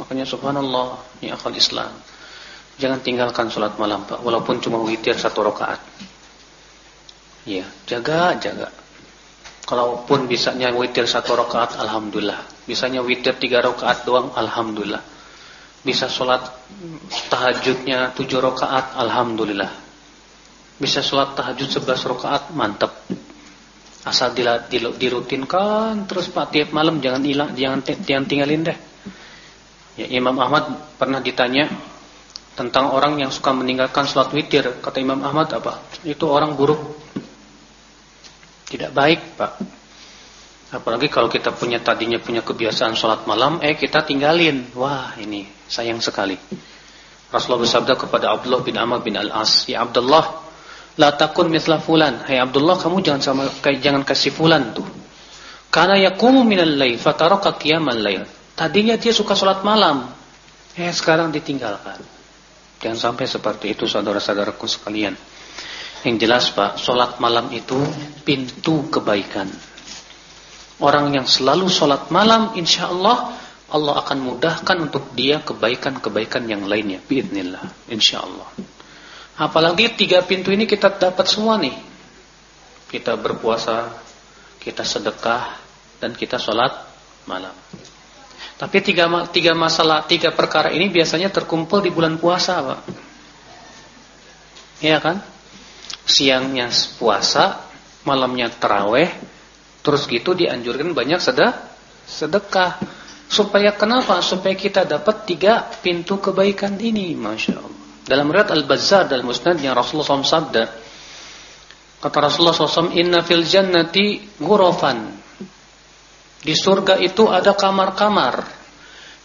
Makanya subhanallah, ini akal Islam. Jangan tinggalkan sholat malam Pak Walaupun cuma witir satu rakaat. Ya, jaga, jaga Kalaupun bisanya witir satu rakaat Alhamdulillah Bisanya witir tiga rakaat doang Alhamdulillah Bisa sholat tahajudnya tujuh rakaat Alhamdulillah Bisa sholat tahajud sebelas rakaat Mantap Asal dirutinkan terus Pak tiap malam jangan hilang jangan, jangan tinggalin deh. Ya, Imam Ahmad pernah ditanya tentang orang yang suka meninggalkan sholat witir. Kata Imam Ahmad apa? Itu orang buruk. Tidak baik pak. Apalagi kalau kita punya tadinya punya kebiasaan sholat malam eh kita tinggalin. Wah ini sayang sekali. Rasulullah bersabda kepada Abdullah bin Amr bin Al-As ya Abdullah la takun misla fulan hai Abdullah kamu jangan sama kayak jangan kasih fulan tuh Karena yakumu minal lail fataraka qiyamal lail. Tadinya dia suka sholat malam. Eh sekarang ditinggalkan. Jangan sampai seperti itu saudara-saudaraku sekalian. Yang jelas Pak, sholat malam itu pintu kebaikan. Orang yang selalu sholat malam, insya Allah, akan mudahkan untuk dia kebaikan-kebaikan yang lainnya. Biiznillah, insya Allah. Apalagi tiga pintu ini kita dapat semua nih. Kita berpuasa, kita sedekah, dan kita sholat malam. Tapi tiga, tiga masalah, tiga perkara ini biasanya terkumpul di bulan puasa, Pak. Iya kan? Siangnya puasa, malamnya teraweh, terus gitu dianjurkan banyak sedekah. sedekah. Supaya kenapa? Supaya kita dapat tiga pintu kebaikan ini, Masya Allah. Dalam riwayat Al-Bazzar dalam Musnad yang Rasulullah SAW sabda, kata Rasulullah SAW, Inna fil jannati ghurafan di surga itu ada kamar-kamar.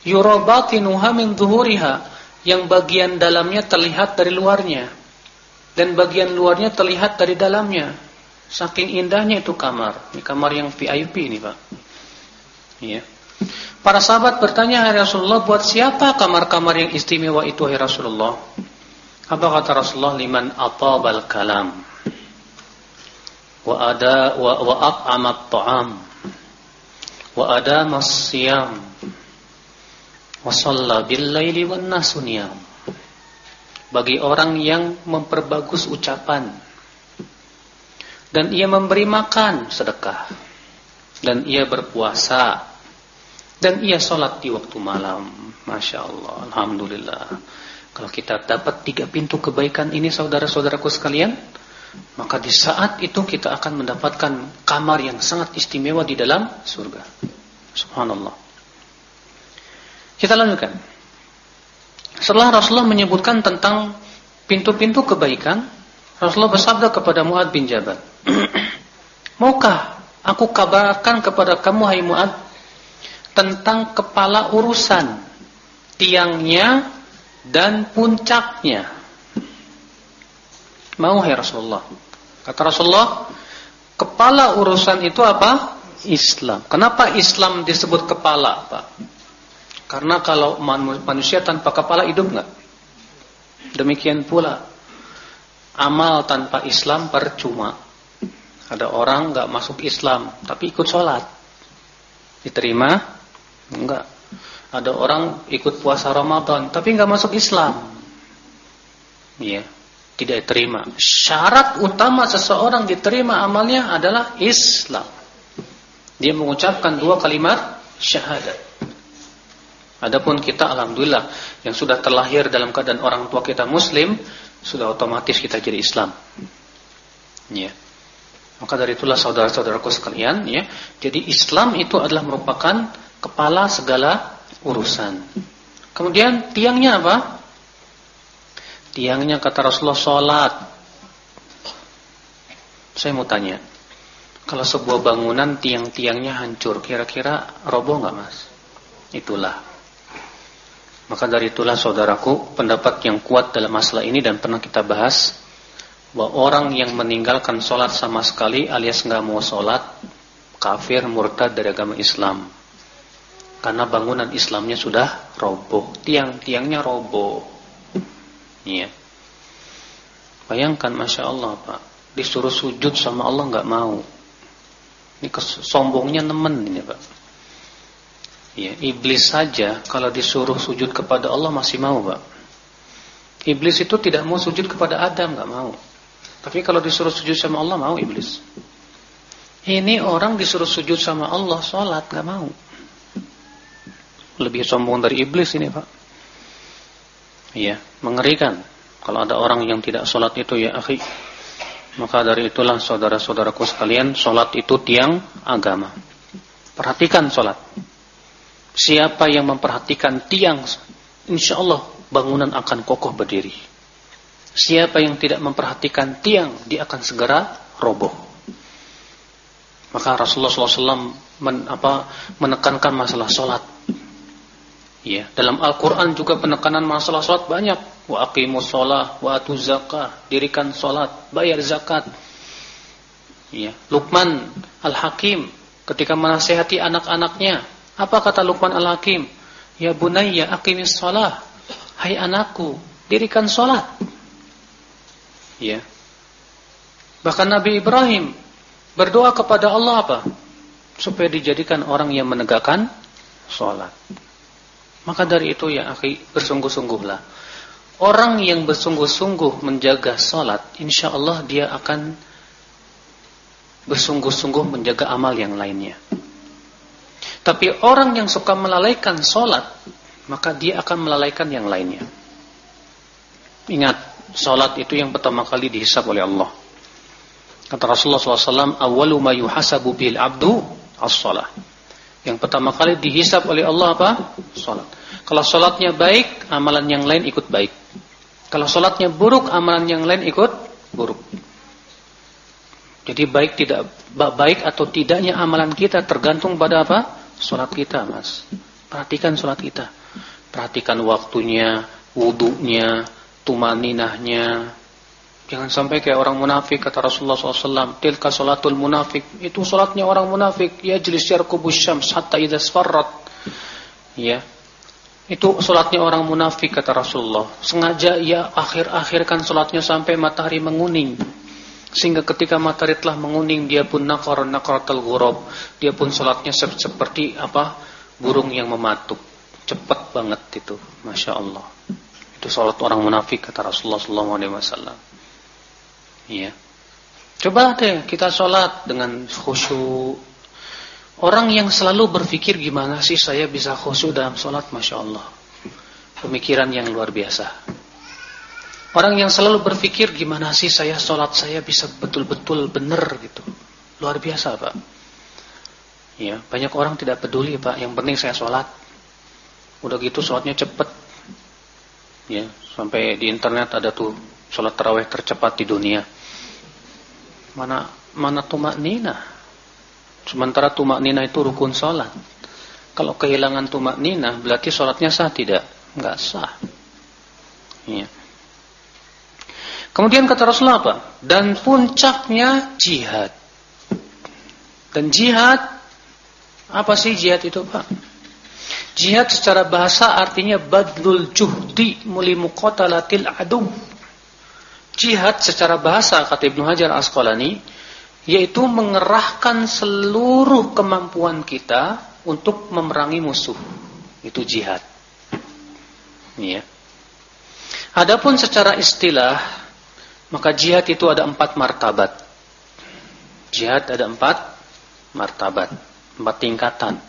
Yurabatinuha min zuhuriha. Yang bagian dalamnya terlihat dari luarnya. Dan bagian luarnya terlihat dari dalamnya. Saking indahnya itu kamar. Ini kamar yang VIP ini Pak. Iya. Para sahabat bertanya, Hai Rasulullah, buat siapa kamar-kamar yang istimewa itu, Hai Rasulullah? Apa kata Rasulullah? Liman atabal kalam. Wa ada wa, wa at'amat ta'am wa adama siyam wa shalla bil laili wan nasu bagi orang yang memperbagus ucapan dan ia memberi makan sedekah dan ia berpuasa dan ia sholat di waktu malam Masya Allah Alhamdulillah kalau kita dapat tiga pintu kebaikan ini saudara-saudaraku sekalian maka di saat itu kita akan mendapatkan kamar yang sangat istimewa di dalam surga. Subhanallah. Kita lanjutkan. Setelah Rasulullah menyebutkan tentang pintu-pintu kebaikan, Rasulullah bersabda kepada Muad bin Jabal, Maukah aku kabarkan kepada kamu hai Muad tentang kepala urusan tiangnya dan puncaknya Mau hai Rasulullah. Kata Rasulullah, kepala urusan itu apa? Islam. Kenapa Islam disebut kepala, Pak? Karena kalau manusia tanpa kepala hidup nggak? Demikian pula amal tanpa Islam percuma. Ada orang nggak masuk Islam tapi ikut sholat, diterima? Enggak. Ada orang ikut puasa Ramadan tapi nggak masuk Islam. Iya tidak diterima. Syarat utama seseorang diterima amalnya adalah Islam. Dia mengucapkan dua kalimat syahadat. Adapun kita alhamdulillah yang sudah terlahir dalam keadaan orang tua kita muslim, sudah otomatis kita jadi Islam. Ya. Maka dari itulah saudara-saudaraku sekalian, ya. Jadi Islam itu adalah merupakan kepala segala urusan. Kemudian tiangnya apa? Tiangnya kata Rasulullah sholat. Saya mau tanya, kalau sebuah bangunan tiang-tiangnya hancur, kira-kira roboh nggak mas? Itulah. Maka dari itulah saudaraku, pendapat yang kuat dalam masalah ini dan pernah kita bahas, bahwa orang yang meninggalkan sholat sama sekali alias nggak mau sholat, kafir murtad dari agama Islam. Karena bangunan Islamnya sudah roboh, tiang-tiangnya roboh. Iya. Bayangkan Masya Allah Pak Disuruh sujud sama Allah nggak mau Ini sombongnya nemen ini Pak Ya, iblis saja kalau disuruh sujud kepada Allah masih mau, Pak. Iblis itu tidak mau sujud kepada Adam, nggak mau. Tapi kalau disuruh sujud sama Allah mau iblis. Ini orang disuruh sujud sama Allah, sholat nggak mau. Lebih sombong dari iblis ini, Pak. Iya, mengerikan. Kalau ada orang yang tidak sholat itu ya akhi, maka dari itulah saudara-saudaraku sekalian, sholat itu tiang agama. Perhatikan sholat. Siapa yang memperhatikan tiang, insya Allah bangunan akan kokoh berdiri. Siapa yang tidak memperhatikan tiang, dia akan segera roboh. Maka Rasulullah SAW men, apa, menekankan masalah sholat. Ya, dalam Al-Quran juga penekanan masalah sholat banyak. Wa aqimus sholat, wa atu zakah, dirikan sholat, bayar zakat. Ya, Luqman Al-Hakim ketika menasehati anak-anaknya. Apa kata Luqman Al-Hakim? Ya bunayya aqimis shalah. Hai anakku, dirikan salat. Ya. Bahkan Nabi Ibrahim berdoa kepada Allah apa? Supaya dijadikan orang yang menegakkan salat. Maka dari itu ya akhi, bersungguh-sungguhlah. Orang yang bersungguh-sungguh menjaga salat, insya Allah dia akan bersungguh-sungguh menjaga amal yang lainnya. Tapi orang yang suka melalaikan salat, maka dia akan melalaikan yang lainnya. Ingat, salat itu yang pertama kali dihisab oleh Allah. Kata Rasulullah SAW, awalu ma yuhasabu bil abdu as-salah. Yang pertama kali dihisab oleh Allah apa? Salat. Kalau salatnya baik, amalan yang lain ikut baik. Kalau sholatnya buruk, amalan yang lain ikut buruk. Jadi baik tidak baik atau tidaknya amalan kita tergantung pada apa? Sholat kita, mas. Perhatikan sholat kita. Perhatikan waktunya, wudhunya, tumaninahnya. Jangan sampai kayak orang munafik kata Rasulullah SAW. Tilka sholatul munafik. Itu sholatnya orang munafik. Ya jelis yarkubus syams hatta idha sfarrat. Ya, itu solatnya orang munafik kata Rasulullah. Sengaja ia akhir-akhirkan solatnya sampai matahari menguning. Sehingga ketika matahari telah menguning dia pun nakor nakaratul ghurab. Dia pun solatnya seperti apa? Burung yang mematuk. Cepat banget itu, masya Allah. Itu solat orang munafik kata Rasulullah SAW. Iya. Coba deh kita solat dengan khusyuk, Orang yang selalu berpikir gimana sih saya bisa khusyuk dalam sholat, Masya Allah. Pemikiran yang luar biasa. Orang yang selalu berpikir gimana sih saya sholat saya bisa betul-betul benar gitu. Luar biasa Pak. Ya, banyak orang tidak peduli Pak, yang penting saya sholat. Udah gitu sholatnya cepet. Ya, sampai di internet ada tuh sholat terawih tercepat di dunia. Mana mana tumak nina Sementara tumak nina itu rukun sholat. Kalau kehilangan tumak nina, berarti sholatnya sah tidak? Enggak sah. Iya. Kemudian kata Rasulullah apa? Dan puncaknya jihad. Dan jihad, apa sih jihad itu Pak? Jihad secara bahasa artinya badlul juhdi mulimukotalatil adu. Jihad secara bahasa kata Ibnu Hajar Asqalani yaitu mengerahkan seluruh kemampuan kita untuk memerangi musuh. Itu jihad. Ya. Adapun secara istilah, maka jihad itu ada empat martabat. Jihad ada empat martabat, empat tingkatan.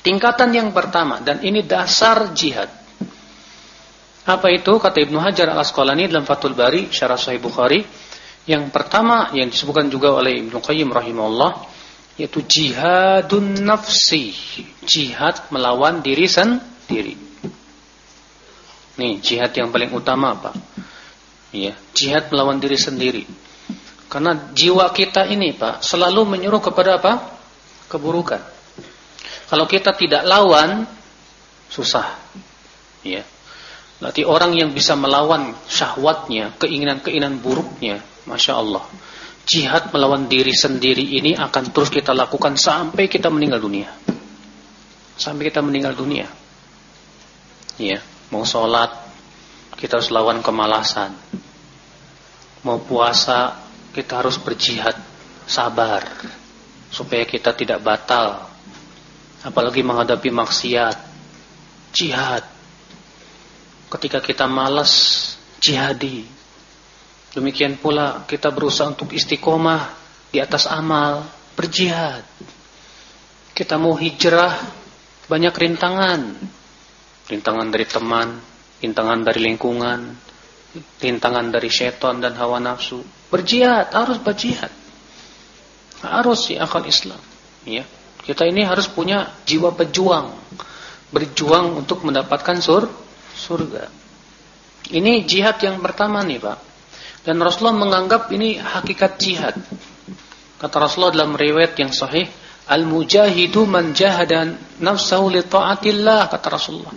Tingkatan yang pertama, dan ini dasar jihad. Apa itu? Kata Ibnu Hajar al-Asqalani dalam Fathul Bari, Syarah Sahih Bukhari, yang pertama yang disebutkan juga oleh Ibnu Qayyim rahimahullah yaitu jihadun nafsi, jihad melawan diri sendiri. Nih, jihad yang paling utama apa? Ya, jihad melawan diri sendiri. Karena jiwa kita ini, Pak, selalu menyuruh kepada apa? Keburukan. Kalau kita tidak lawan, susah. Ya. Berarti orang yang bisa melawan syahwatnya, keinginan-keinginan buruknya, Masya Allah. Jihad melawan diri sendiri ini akan terus kita lakukan sampai kita meninggal dunia. Sampai kita meninggal dunia. Ya, mau sholat, kita harus lawan kemalasan. Mau puasa, kita harus berjihad, sabar. Supaya kita tidak batal. Apalagi menghadapi maksiat. Jihad. Ketika kita malas, jihadi Demikian pula kita berusaha untuk istiqomah di atas amal, berjihad. Kita mau hijrah, banyak rintangan. Rintangan dari teman, rintangan dari lingkungan, rintangan dari setan dan hawa nafsu. Berjihad, harus berjihad. Harus ya akal Islam. Ya. Kita ini harus punya jiwa pejuang. Berjuang untuk mendapatkan sur surga. Ini jihad yang pertama nih Pak. Dan Rasulullah menganggap ini hakikat jihad. Kata Rasulullah dalam riwayat yang sahih, Al-mujahidu man jahada nafsahu li ta'atillah kata Rasulullah.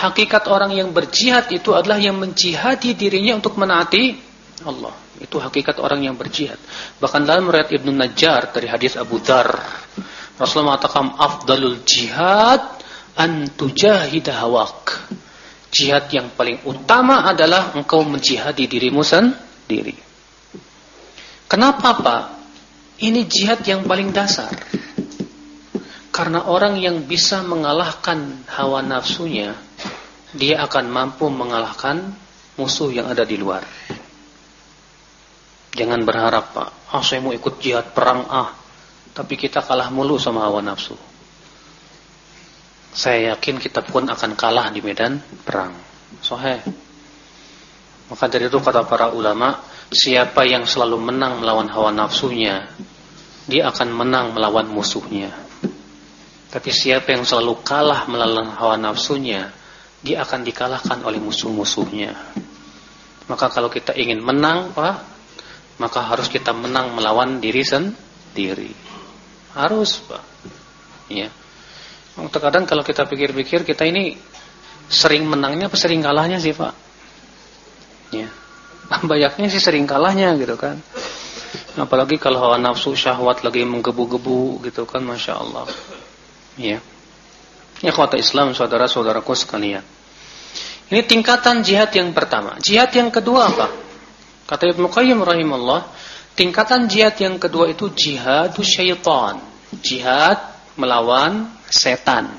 Hakikat orang yang berjihad itu adalah yang menjihadi dirinya untuk menaati Allah. Itu hakikat orang yang berjihad. Bahkan dalam riwayat Ibnu Najjar dari hadis Abu Dzar, Rasulullah mengatakan afdalul jihad an hawak. Jihad yang paling utama adalah engkau menjihadi dirimu sendiri. Kenapa Pak? Ini jihad yang paling dasar. Karena orang yang bisa mengalahkan hawa nafsunya, dia akan mampu mengalahkan musuh yang ada di luar. Jangan berharap, Pak, ah saya mau ikut jihad perang ah, tapi kita kalah mulu sama hawa nafsu. Saya yakin kita pun akan kalah di medan perang. Sohe. Maka dari itu kata para ulama, siapa yang selalu menang melawan hawa nafsunya, dia akan menang melawan musuhnya. Tapi siapa yang selalu kalah melawan hawa nafsunya, dia akan dikalahkan oleh musuh-musuhnya. Maka kalau kita ingin menang, Pak, maka harus kita menang melawan diri sendiri. Harus, Pak. Ya. Terkadang kalau kita pikir-pikir, kita ini sering menangnya apa sering kalahnya sih, Pak? Ya. Banyaknya sih sering kalahnya gitu kan. Apalagi kalau hawa nafsu syahwat lagi menggebu-gebu gitu kan, Masya Allah. Ya. Ya kata Islam saudara-saudaraku sekalian. Ini tingkatan jihad yang pertama. Jihad yang kedua apa? Kata Ibnu Qayyim rahimahullah, tingkatan jihad yang kedua itu jihadu syaitan. Jihad melawan setan.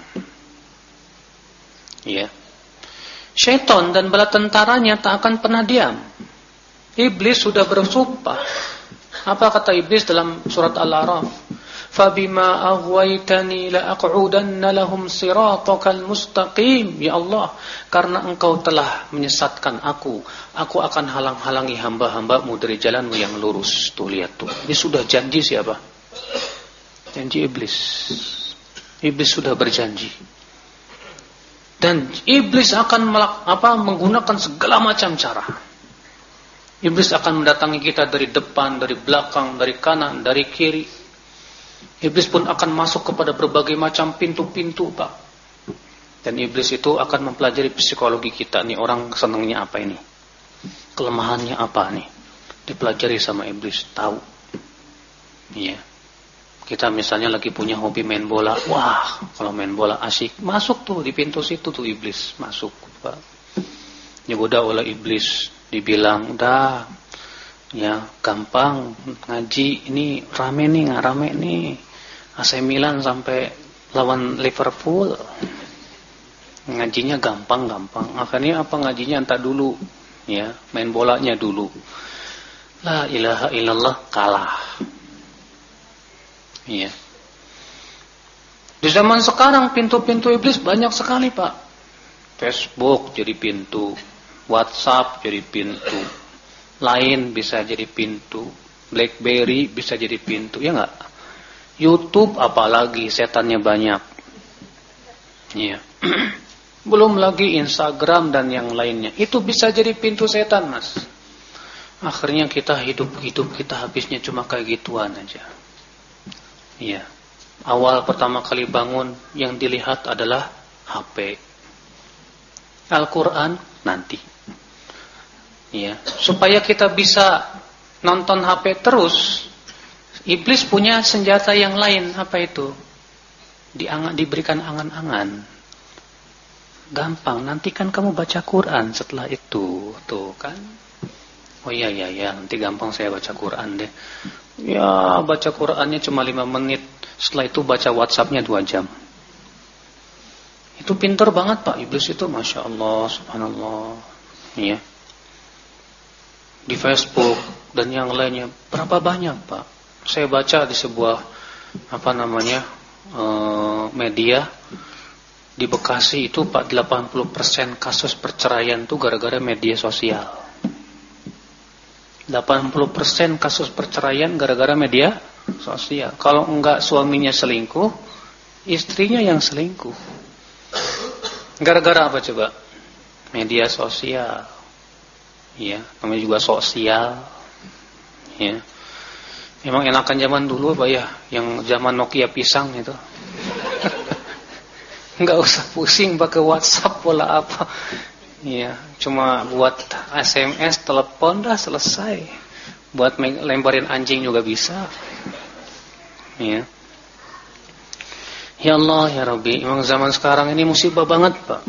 Ya. Syaitan dan bala tentaranya tak akan pernah diam. Iblis sudah bersumpah. Apa kata iblis dalam surat Al-A'raf? Fabima aghwaytani la'aq'udanna lahum siratakal mustaqim. Ya Allah, karena engkau telah menyesatkan aku, aku akan halang-halangi hamba-hambamu dari jalanmu yang lurus. Tuh lihat tuh. Ini sudah janji siapa? Janji iblis. Iblis sudah berjanji. Dan iblis akan melak, apa, menggunakan segala macam cara. Iblis akan mendatangi kita dari depan, dari belakang, dari kanan, dari kiri. Iblis pun akan masuk kepada berbagai macam pintu-pintu, Pak. Dan iblis itu akan mempelajari psikologi kita. Nih orang senangnya apa ini? Kelemahannya apa nih? Dipelajari sama iblis, tahu. Iya. Kita misalnya lagi punya hobi main bola. Wah, kalau main bola asik. Masuk tuh di pintu situ tuh iblis. Masuk, Pak. Oleh iblis. Dibilang, udah ya gampang ngaji ini rame nih nggak rame nih AC Milan sampai lawan Liverpool ngajinya gampang-gampang akhirnya apa ngajinya entah dulu ya main bolanya dulu la ilaha illallah kalah iya di zaman sekarang pintu-pintu iblis banyak sekali pak Facebook jadi pintu WhatsApp jadi pintu lain bisa jadi pintu BlackBerry bisa jadi pintu ya enggak YouTube apalagi setannya banyak. Iya. Belum lagi Instagram dan yang lainnya. Itu bisa jadi pintu setan, Mas. Akhirnya kita hidup-hidup kita habisnya cuma kayak gituan aja. Iya. Awal pertama kali bangun yang dilihat adalah HP. Al-Qur'an nanti. Iya, supaya kita bisa nonton HP terus, Iblis punya senjata yang lain, apa itu? Diangan, diberikan angan-angan. Gampang, nanti kan kamu baca Quran setelah itu, tuh kan? Oh iya iya iya, nanti gampang saya baca Quran deh. Ya, baca Qurannya cuma lima menit, setelah itu baca WhatsAppnya dua jam. Itu pintar banget Pak Iblis itu, masya Allah, subhanallah. Iya. Di Facebook dan yang lainnya berapa banyak Pak? saya baca di sebuah apa namanya uh, media di Bekasi itu Pak 80% kasus perceraian itu gara-gara media sosial. 80% kasus perceraian gara-gara media sosial. Kalau enggak suaminya selingkuh, istrinya yang selingkuh. Gara-gara apa coba? Media sosial. Ya, namanya juga sosial. Ya. Emang enakan zaman dulu apa ya? Yang zaman Nokia pisang itu. Enggak usah pusing pakai WhatsApp pola apa. Iya, cuma buat SMS, telepon dah selesai. Buat lemparin anjing juga bisa. Iya. Ya Allah ya Rabbi, memang zaman sekarang ini musibah banget, Pak.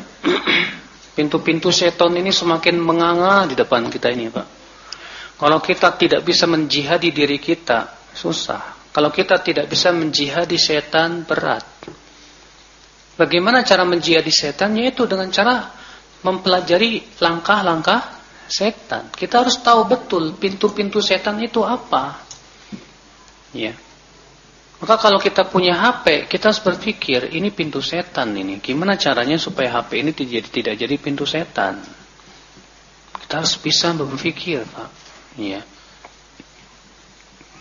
Pintu-pintu seton ini semakin menganga di depan kita ini, Pak. Kalau kita tidak bisa menjihadi diri kita, susah. Kalau kita tidak bisa menjihadi setan, berat. Bagaimana cara menjihadi setan? Yaitu dengan cara mempelajari langkah-langkah setan. Kita harus tahu betul pintu-pintu setan itu apa. Ya. Maka kalau kita punya HP, kita harus berpikir, ini pintu setan ini. Gimana caranya supaya HP ini tidak, jadi pintu setan? Kita harus bisa berpikir, Pak. Iya.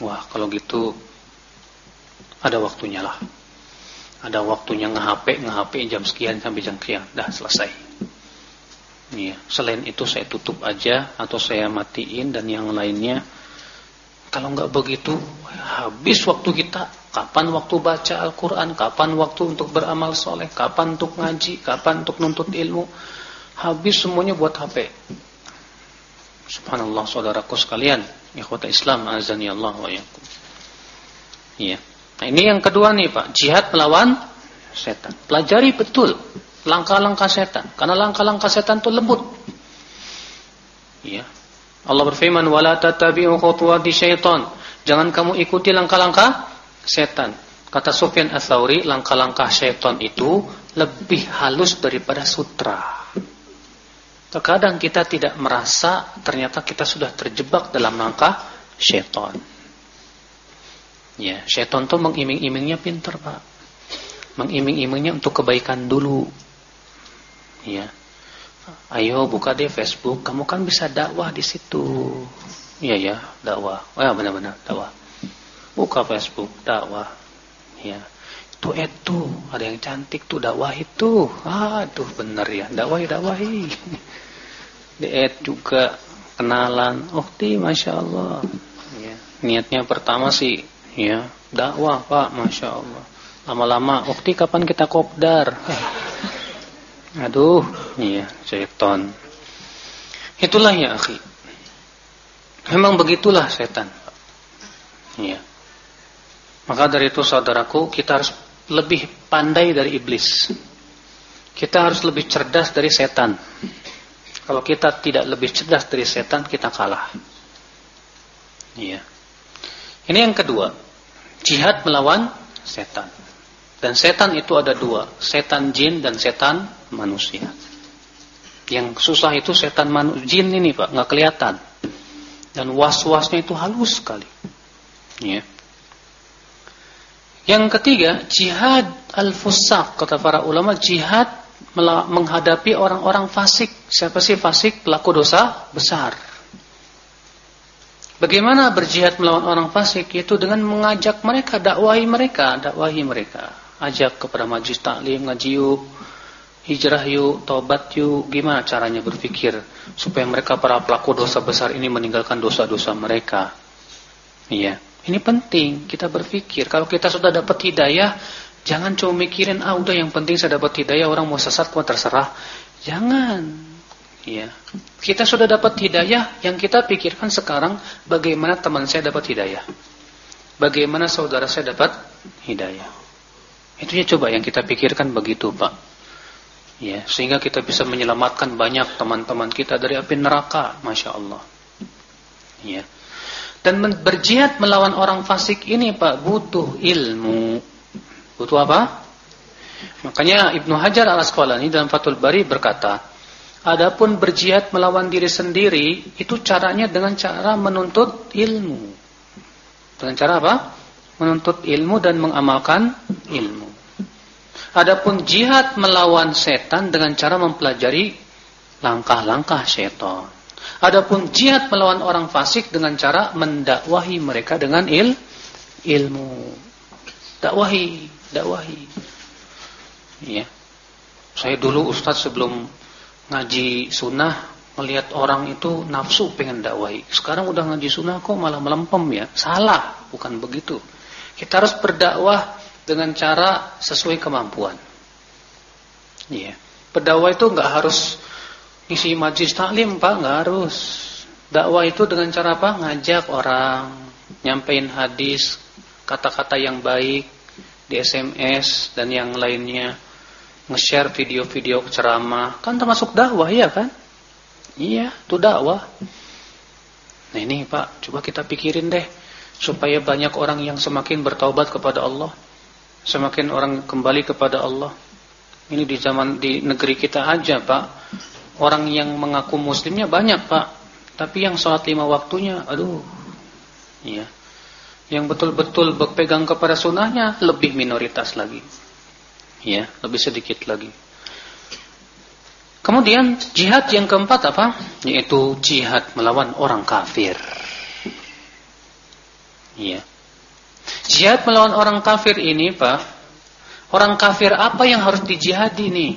Wah, kalau gitu ada waktunya lah. Ada waktunya nge-HP, nge-HP jam sekian sampai jam sekian. Dah selesai. Iya. Selain itu saya tutup aja atau saya matiin dan yang lainnya. Kalau nggak begitu, habis waktu kita Kapan waktu baca Al-Quran, kapan waktu untuk beramal soleh, kapan untuk ngaji, kapan untuk nuntut ilmu. Habis semuanya buat HP. Subhanallah saudaraku sekalian. Ikhwata Islam, azani Allah wa yakum. Iya. Nah ini yang kedua nih Pak. Jihad melawan setan. Pelajari betul langkah-langkah setan. Karena langkah-langkah setan itu lembut. Iya. Allah berfirman, "Wala tattabi'u khutuwati syaitan." Jangan kamu ikuti langkah-langkah setan. Kata Sufyan Ats-Tsauri, langkah-langkah setan itu lebih halus daripada sutra. Terkadang kita tidak merasa ternyata kita sudah terjebak dalam langkah setan. Ya, setan itu mengiming-imingnya pintar, Pak. Mengiming-imingnya untuk kebaikan dulu. Ya. Ayo buka deh Facebook, kamu kan bisa dakwah di situ. Iya ya, dakwah. Oh ya benar-benar dakwah. Buka Facebook dakwah. Ya itu itu ada yang cantik tuh dakwah itu. Aduh bener ya. Dakwahi dakwahi di et juga kenalan. Oh ti masya Allah. Ya niatnya pertama sih ya dakwah pak masya Allah. Lama-lama ukti kapan kita kopdar aduh iya setan itulah ya akhi memang begitulah setan iya maka dari itu saudaraku, kita harus lebih pandai dari iblis. Kita harus lebih cerdas dari setan. Kalau kita tidak lebih cerdas dari setan, kita kalah. Iya. Ini yang kedua. Jihad melawan setan. Dan setan itu ada dua. Setan jin dan setan manusia. Yang susah itu setan manu jin ini Pak, nggak kelihatan. Dan was-wasnya itu halus sekali. Iya. Yang ketiga, jihad al-fusaq. Kata para ulama, jihad menghadapi orang-orang fasik. Siapa sih fasik? Pelaku dosa besar. Bagaimana berjihad melawan orang fasik? Yaitu dengan mengajak mereka, dakwahi mereka, dakwahi mereka. Ajak kepada majlis taklim, ngaji yuk, hijrah yuk, tobat yuk. Gimana caranya berpikir supaya mereka para pelaku dosa besar ini meninggalkan dosa-dosa mereka? Iya. Ini penting kita berpikir. Kalau kita sudah dapat hidayah, jangan cuma mikirin ah udah yang penting saya dapat hidayah orang mau sesat kok terserah. Jangan. Ya. Kita sudah dapat hidayah, yang kita pikirkan sekarang bagaimana teman saya dapat hidayah. Bagaimana saudara saya dapat hidayah. Itu ya coba yang kita pikirkan begitu, Pak. Ya, sehingga kita bisa menyelamatkan banyak teman-teman kita dari api neraka, Masya Allah. Ya. Dan berjihad melawan orang fasik ini Pak butuh ilmu. Butuh apa? Makanya Ibnu Hajar al-Asqalani dalam Fathul Bari berkata, Adapun berjihad melawan diri sendiri itu caranya dengan cara menuntut ilmu. Dengan cara apa? Menuntut ilmu dan mengamalkan ilmu. Adapun jihad melawan setan dengan cara mempelajari langkah-langkah setan. Adapun jihad melawan orang fasik dengan cara mendakwahi mereka dengan il ilmu. Dakwahi, dakwahi. Ya. Saya dulu Ustaz sebelum ngaji sunnah melihat orang itu nafsu pengen dakwahi. Sekarang udah ngaji sunnah kok malah melempem ya. Salah, bukan begitu. Kita harus berdakwah dengan cara sesuai kemampuan. Ya. Berdakwah itu nggak harus Isi majlis taklim Pak nggak harus. Dakwah itu dengan cara apa? Ngajak orang, nyampein hadis, kata-kata yang baik di SMS dan yang lainnya, nge-share video-video ceramah, kan termasuk dakwah ya kan? Iya, itu dakwah. Nah ini Pak, coba kita pikirin deh supaya banyak orang yang semakin bertaubat kepada Allah, semakin orang kembali kepada Allah. Ini di zaman di negeri kita aja Pak, orang yang mengaku muslimnya banyak Pak, tapi yang sholat lima waktunya, aduh, iya. Yang betul-betul berpegang kepada sunnahnya lebih minoritas lagi. Ya, lebih sedikit lagi. Kemudian jihad yang keempat apa? Yaitu jihad melawan orang kafir. Iya. Jihad melawan orang kafir ini, Pak. Orang kafir apa yang harus dijihadi ini?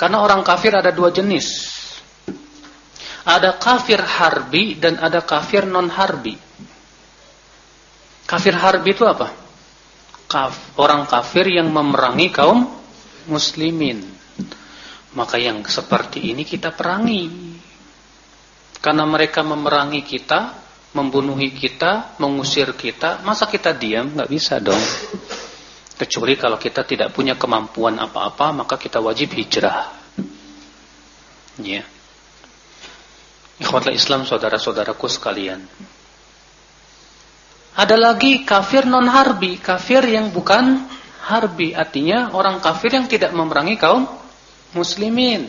Karena orang kafir ada dua jenis. Ada kafir harbi dan ada kafir non harbi. Kafir harbi itu apa? Kaf, orang kafir yang memerangi kaum muslimin. Maka yang seperti ini kita perangi. Karena mereka memerangi kita, membunuhi kita, mengusir kita, masa kita diam? Gak bisa dong. Kecuali kalau kita tidak punya kemampuan apa-apa, maka kita wajib hijrah. Ya. Ikhwatlah Islam saudara-saudaraku sekalian. Ada lagi kafir non harbi, kafir yang bukan harbi, artinya orang kafir yang tidak memerangi kaum muslimin.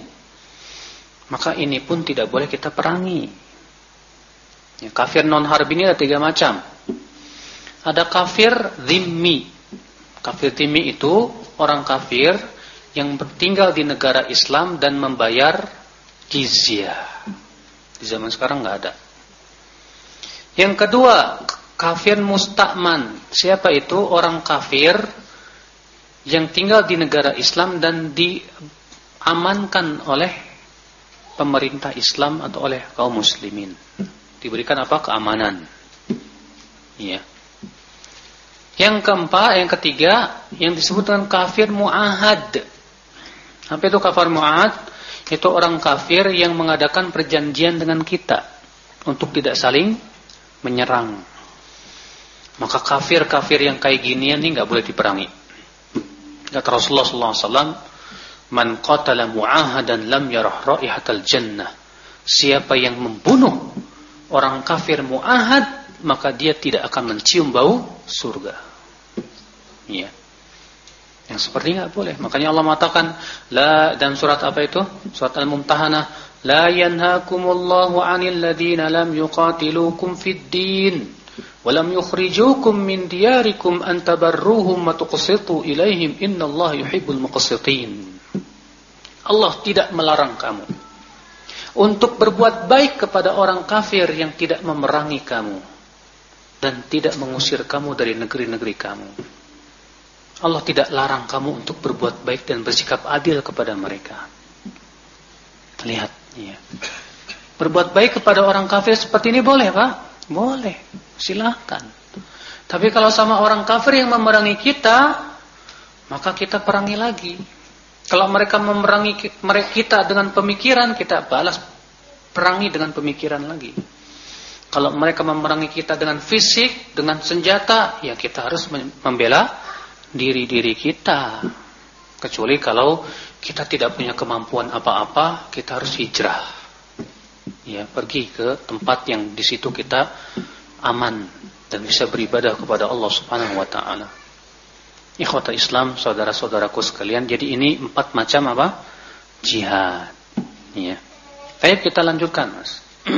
Maka ini pun tidak boleh kita perangi. Ya, kafir non harbi ini ada tiga macam. Ada kafir zimmi. Kafir zimmi itu orang kafir yang tinggal di negara Islam dan membayar jizyah. Di zaman sekarang nggak ada. Yang kedua, kafir mustakman. Siapa itu? Orang kafir yang tinggal di negara Islam dan diamankan oleh pemerintah Islam atau oleh kaum muslimin. Diberikan apa? Keamanan. Iya. Yang keempat, yang ketiga, yang disebut dengan kafir mu'ahad. Apa itu kafir mu'ahad? itu orang kafir yang mengadakan perjanjian dengan kita untuk tidak saling menyerang. Maka kafir-kafir yang kayak ginian ini nggak boleh diperangi. Kata Rasulullah SAW, Man qatala mu'ahadan lam yarah ra'ihatal jannah. Siapa yang membunuh orang kafir mu'ahad, maka dia tidak akan mencium bau surga. Iya. Yang seperti nggak boleh. Makanya Allah mengatakan la dan surat apa itu? Surat Al-Mumtahanah, la yanhaakumullahu 'anil ladzina lam yuqatilukum fid din wa lam yukhrijukum min diyarikum an tabarruhum wa tuqsitu ilaihim innallaha yuhibbul muqsitin. Allah tidak melarang kamu untuk berbuat baik kepada orang kafir yang tidak memerangi kamu dan tidak mengusir kamu dari negeri-negeri kamu. Allah tidak larang kamu untuk berbuat baik dan bersikap adil kepada mereka. Lihat, ya. Berbuat baik kepada orang kafir seperti ini boleh, Pak? Boleh. Silahkan. Tapi kalau sama orang kafir yang memerangi kita, maka kita perangi lagi. Kalau mereka memerangi kita dengan pemikiran, kita balas perangi dengan pemikiran lagi. Kalau mereka memerangi kita dengan fisik, dengan senjata, ya kita harus membela diri-diri kita. Kecuali kalau kita tidak punya kemampuan apa-apa, kita harus hijrah. Ya, pergi ke tempat yang di situ kita aman dan bisa beribadah kepada Allah Subhanahu wa taala. Ikhwata Islam, saudara-saudaraku sekalian, jadi ini empat macam apa? Jihad. Ya. Baik, kita lanjutkan, Mas.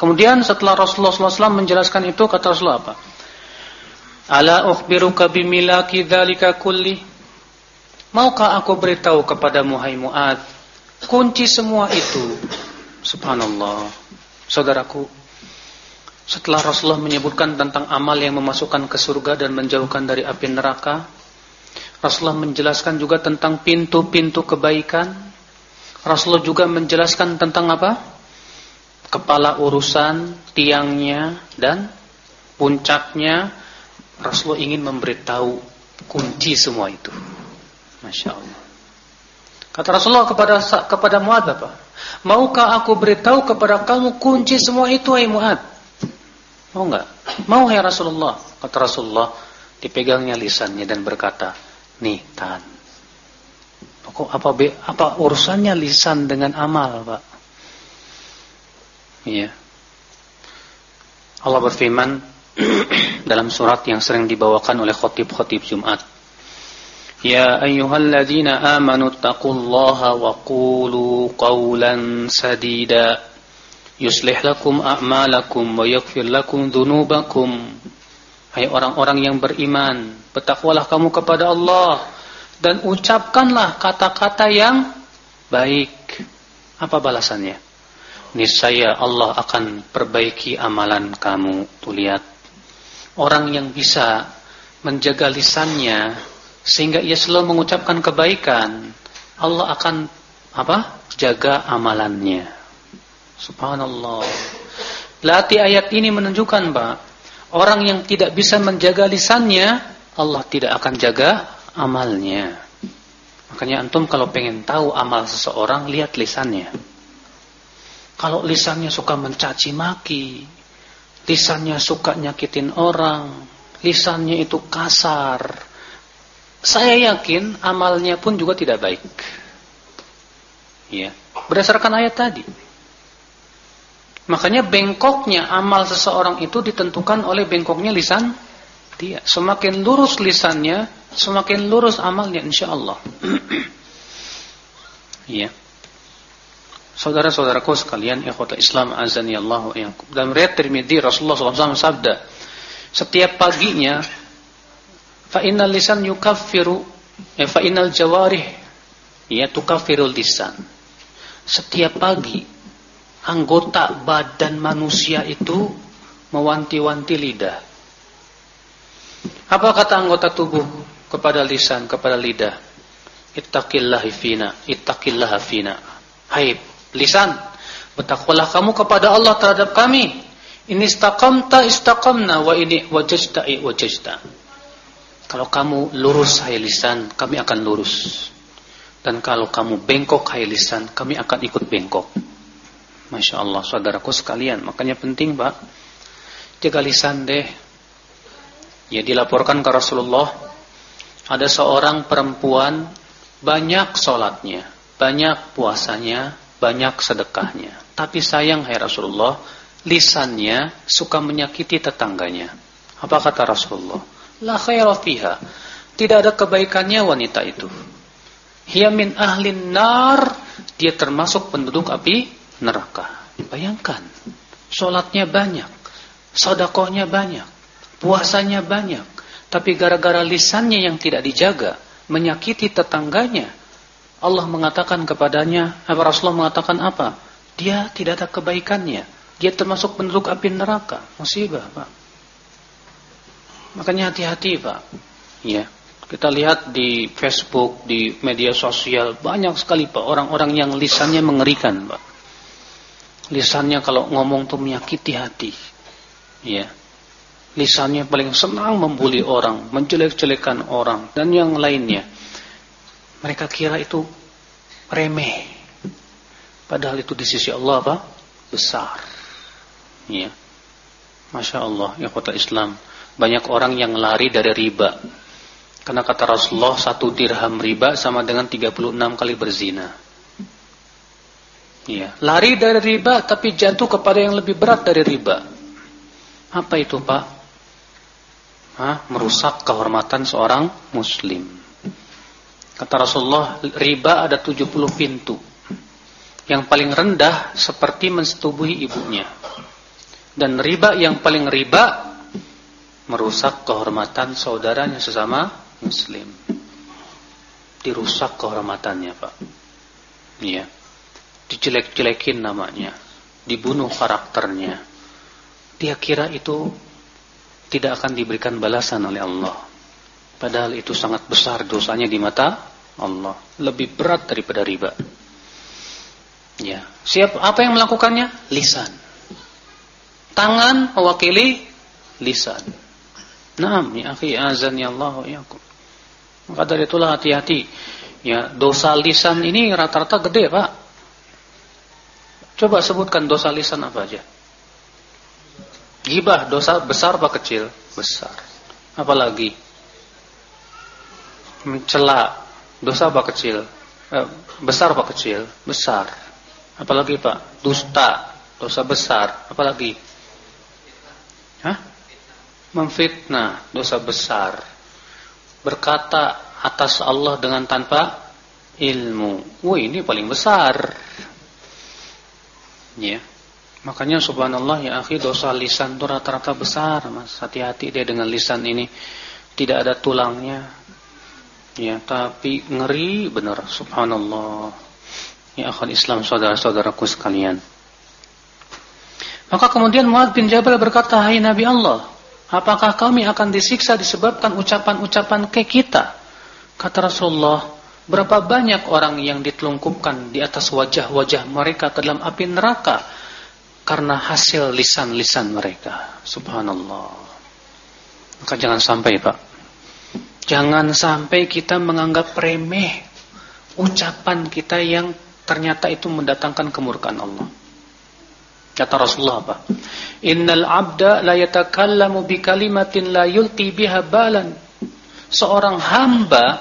Kemudian setelah Rasulullah SAW menjelaskan itu, kata Rasulullah apa? Ala ukhbiruka bimilaki dzalika kulli? Maukah aku beritahu kepada hai Muad kunci semua itu? Subhanallah. Saudaraku, setelah Rasulullah menyebutkan tentang amal yang memasukkan ke surga dan menjauhkan dari api neraka, Rasulullah menjelaskan juga tentang pintu-pintu kebaikan. Rasulullah juga menjelaskan tentang apa? Kepala urusan, tiangnya dan puncaknya Rasulullah ingin memberitahu kunci semua itu. Masya Allah. Kata Rasulullah kepada kepada Muad apa? Maukah aku beritahu kepada kamu kunci semua itu, hai Muad? Mau nggak? Mau ya Rasulullah. Kata Rasulullah, dipegangnya lisannya dan berkata, nih tahan. Kok apa be, apa urusannya lisan dengan amal, Pak? Iya. Allah berfirman dalam surat yang sering dibawakan oleh khotib-khotib Jumat. Ya ayyuhalladzina amanu taqullaha wa qulu qawlan sadida يصلح لكم أعمالكم ويغفر لكم ذنوبكم Hai orang-orang yang beriman, bertakwalah kamu kepada Allah dan ucapkanlah kata-kata yang baik. Apa balasannya? Niscaya Allah akan perbaiki amalan kamu. Tuh lihat. Orang yang bisa menjaga lisannya sehingga ia selalu mengucapkan kebaikan, Allah akan apa? Jaga amalannya. Subhanallah. Lati ayat ini menunjukkan, Pak, orang yang tidak bisa menjaga lisannya, Allah tidak akan jaga amalnya. Makanya antum kalau pengen tahu amal seseorang, lihat lisannya. Kalau lisannya suka mencaci maki, lisannya suka nyakitin orang, lisannya itu kasar, saya yakin amalnya pun juga tidak baik. Ya, berdasarkan ayat tadi. Makanya bengkoknya amal seseorang itu ditentukan oleh bengkoknya lisan dia. Semakin lurus lisannya, semakin lurus amalnya insya Allah. ya. Saudara-saudaraku sekalian, ikhwata Islam azani Allah Dalam riwayat Tirmidzi Rasulullah SAW sabda, setiap paginya Fa innal lisan yukaffiru eh, fa innal jawarih ya tukaffirul lisan. Setiap pagi anggota badan manusia itu mewanti-wanti lidah. Apa kata anggota tubuh kepada lisan, kepada lidah? Ittaqillahi fina, ittaqillaha fina. Hai lisan, bertakwalah kamu kepada Allah terhadap kami. Ini istaqamta istaqamna wa ini wajajta wajajta. Kalau kamu lurus hai lisan, kami akan lurus. Dan kalau kamu bengkok hai lisan, kami akan ikut bengkok. Masya Allah, saudaraku sekalian. Makanya penting, Pak. Jaga lisan deh. Ya dilaporkan ke Rasulullah. Ada seorang perempuan banyak sholatnya, banyak puasanya, banyak sedekahnya. Tapi sayang hai Rasulullah, lisannya suka menyakiti tetangganya. Apa kata Rasulullah? La khaira fiha. Tidak ada kebaikannya wanita itu. Hiya min ahlin nar. Dia termasuk penduduk api neraka. Bayangkan. Sholatnya banyak. Sodakohnya banyak. Puasanya banyak. Tapi gara-gara lisannya yang tidak dijaga. Menyakiti tetangganya. Allah mengatakan kepadanya. Apa Rasulullah mengatakan apa? Dia tidak ada kebaikannya. Dia termasuk penduduk api neraka. Musibah Pak. Makanya hati-hati Pak. Ya. Kita lihat di Facebook, di media sosial banyak sekali Pak orang-orang yang lisannya mengerikan Pak. Lisannya kalau ngomong tuh menyakiti hati. Ya. Lisannya paling senang membuli orang, menjelek-jelekan orang dan yang lainnya. Mereka kira itu remeh. Padahal itu di sisi Allah apa? Besar. Ya. Masya Allah, ya kota Islam banyak orang yang lari dari riba. Karena kata Rasulullah satu dirham riba sama dengan 36 kali berzina. Iya, lari dari riba tapi jatuh kepada yang lebih berat dari riba. Apa itu, Pak? Hah? Merusak kehormatan seorang muslim. Kata Rasulullah, riba ada 70 pintu. Yang paling rendah seperti mensetubuhi ibunya. Dan riba yang paling riba merusak kehormatan saudaranya sesama muslim. Dirusak kehormatannya, Pak. Iya. Dijelek-jelekin namanya, dibunuh karakternya. Dia kira itu tidak akan diberikan balasan oleh Allah. Padahal itu sangat besar dosanya di mata Allah, lebih berat daripada riba. Ya, siap apa yang melakukannya? Lisan. Tangan mewakili lisan. Naam ya akhi azan ya Allah ya Maka dari itulah hati-hati. Ya, dosa lisan ini rata-rata gede, Pak. Coba sebutkan dosa lisan apa aja. Gibah dosa besar apa kecil? Besar. Apalagi? Mencela dosa apa kecil? Eh, besar apa kecil? Besar. Apalagi Pak? Dusta, dosa besar. Apalagi? Hah? Memfitnah, dosa besar. Berkata atas Allah dengan tanpa ilmu. Wah, ini paling besar. Ya. Makanya subhanallah ya akhi dosa lisan itu rata-rata besar, Mas. Hati-hati dia dengan lisan ini. Tidak ada tulangnya. Ya, tapi ngeri benar subhanallah. Ya akhal Islam saudara-saudaraku sekalian. Maka kemudian Muad bin Jabal berkata, "Hai Nabi Allah, apakah kami akan disiksa disebabkan ucapan-ucapan ke kita?" Kata Rasulullah, berapa banyak orang yang ditelungkupkan di atas wajah-wajah mereka ke dalam api neraka karena hasil lisan-lisan mereka. Subhanallah. Maka jangan sampai, Pak. Jangan sampai kita menganggap remeh ucapan kita yang ternyata itu mendatangkan kemurkaan Allah. Kata Rasulullah apa? Innal abda la yatakallamu bi kalimatin la yulqi biha balan. Seorang hamba